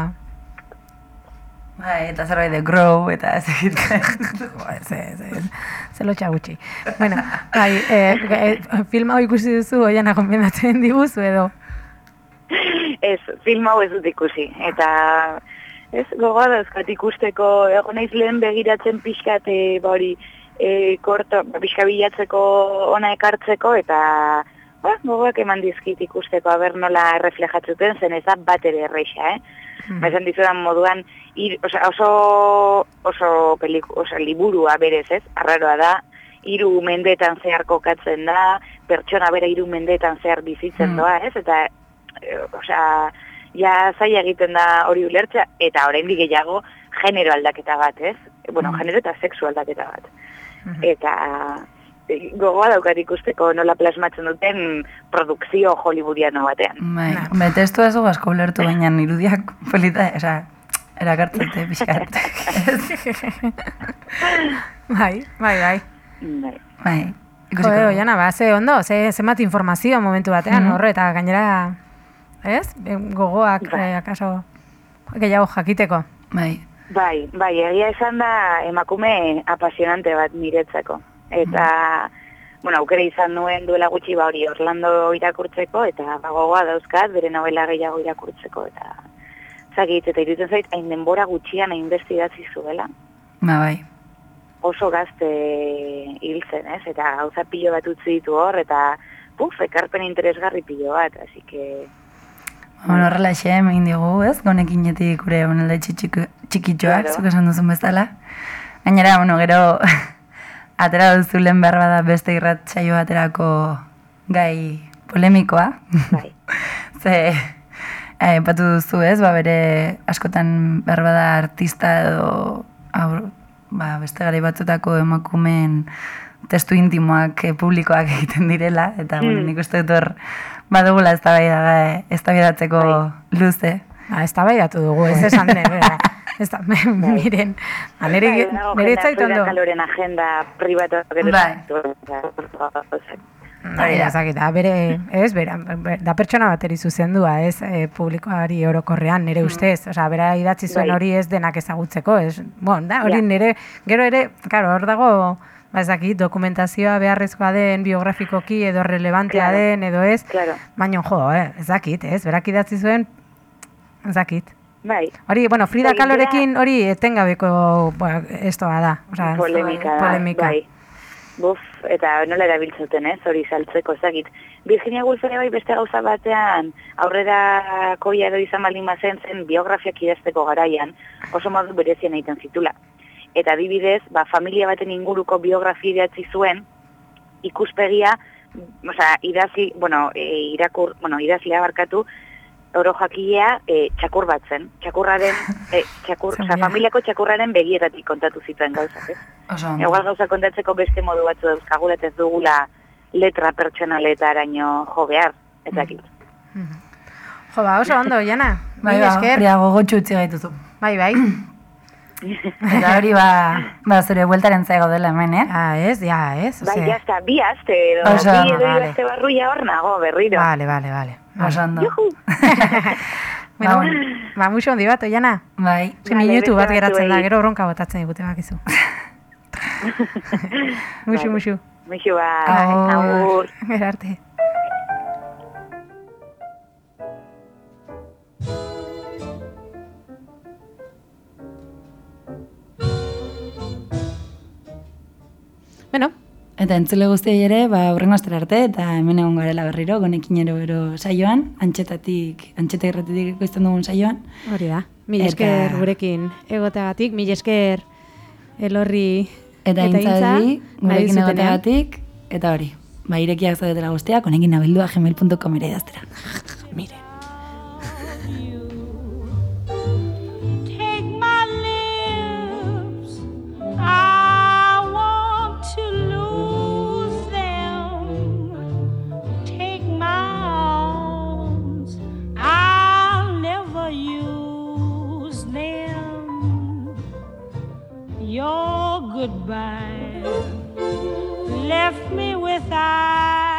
Bai, eta zerbait de grow, eta ez egit. ze, ze, ze lotxa gutxi. Bueno, bai, eh, eh, film hau ikusi duzu, oian agomendatzen diguzu edo? Ez, film hau ez dut ikusi. Eta ez, gogoa dauzkat ikusteko, egon naiz lehen begiratzen pixkat, e, ba hori, e, korto, ba, pixka bilatzeko ona ekartzeko, eta ba, gogoak eman dizkit ikusteko, aber nola reflejatzuten zen, ez da bat ere erreixa, eh? Hmm. Ba, esan dizudan moduan, ir, oso, oso, oso, peliku, oso liburua berez, ez? Arraroa da, hiru mendetan zehar kokatzen da, pertsona bera hiru mendetan zehar bizitzen Hmm. doa, ez? Eta, e, osea, ja zaila egiten da hori ulertzea, eta oraindik gehiago genero aldaketa bat, ez? Bueno, Mm. genero eta sexu aldaketa bat. Eta e, gogoa daukat ikusteko nola plasmatzen duten produkzio hollywoodiano batean. Bai, hombre, testu ez dugu asko ulertu baina irudiak polita, esa, erakartzete pixkat. bai, bai, bai. Bai. bai, Jode, oiana, ba, ze ondo, ze, zenbat informazio momentu batean, Mhm. horre, eta gainera, ez? Gogoak, eh, akaso, gehiago jakiteko. Bai. Bai, bai, egia esan da emakume apasionante bat niretzako. Eta, bueno, aukera izan nuen duela gutxi ba hori Orlando irakurtzeko, eta ba, gogoa dauzkat, bere novela gehiago irakurtzeko, eta zakit, eta iruditzen zait, hain denbora gutxian hainbeste idatzi zuela. Ba, bai. Oso gazte hil zen, ez? Eta gauza pilo bat utzi ditu hor, eta puf, ekarpen interesgarri pilo bat, así que... Bueno, horrela xe, egin digu, ez? Gonekinetik gure onalde txiki- txikitxoak, Claro. zuk esan duzun bezala. Gainera, bueno, gero, atera duzu lehen behar bada beste irrat saio baterako gai polemikoa. Bai. Ze, eh, patu duzu ez, ba, bere askotan behar bada artista edo aur, ba, beste gari batzutako emakumeen testu intimoak eh, publikoak egiten direla, eta bueno, Mm. nik uste dut hor badugula eztabaidatzeko luze. Ba, eztabaidatu dugu, ez esan de, bera. Ez da, miren, ba, nire, Bai, dago nire jendea zait Frida ondo. Kaloren agenda pribatuak ere Bai. Bai, da, bere, ez, bera, be- da pertsona bateri zuzendua, ez, e, publikoari orokorrean, nire ustez, osea, bera idatzi zuen Bai. hori ez denak ezagutzeko, ez, bon, da, hori nire, gero ere, claro, hor dago, ba, ezakit, dokumentazioa beharrezkoa den, biografikoki, edo relevantea Claro. den, edo ez, Claro. baina, jo, eh, ezakit, ez, berak idatzi zuen, ezakit. Bai. Hori, bueno, Frida Kalorekin hori etengabeko, bueno, estoa da, osea, polemika polemika. bai. Buf, eta nola erabiltzuten, ez, hori saltzeko, ezagit. Virginia Woolf ere bai beste gauza batean, aurrera koia edo izan baldin bazen zen biografiak idazteko garaian, oso modu berezien egiten zitula. Eta adibidez, ba, familia baten inguruko biografia idatzi zuen, ikuspegia, osea, idazi, bueno, e, irakur, bueno, idazlea barkatu, oro jakilea e, txakur bat zen. Txakurraren, e, txakur, Familia. familiako txakurraren begietatik kontatu zituen gauzak, ez? Ondo. Egal gauza kontatzeko beste modu batzu dauzkagula eta ez dugula letra pertsonaletaraino jo behar, ez dakit. Jo, ba, oso ondo, Jana. Bai, ba, esker. hori gogotxu utzi gaituzu. Bai, bai. Eta hori ba, ba zure bueltaren zaigo dela hemen, eh? Ah, ez, ja, ez. Bai, jazta, bi aste edo, Oso bi edo vale. aste barruia hor nago, berriro. Vale, vale, vale. Oso ondo. Bueno, Ba, bueno. ba, muxo hondi bat, Jana. Bai. Ze Vale, minutu bat geratzen da, gero bronka botatzen digute bakizu. muxu, muxu. Muxu bat, Agur. agur. Bueno, Eta entzule guztiei ere, ba, urrengo astera arte, eta hemen egon garela berriro, gonekin ero ero saioan, antxetatik, antxeta irratitik ekoizten dugun saioan. hori da. Mil Eta- esker gurekin egoteagatik, mil esker elorri Eta Intza, nahi gurekin egoteagatik, eta hori, ba, irekiak zaudetela guztiak, honekin abildua gmail.com ere idaztera. Mire. your goodbye left me without.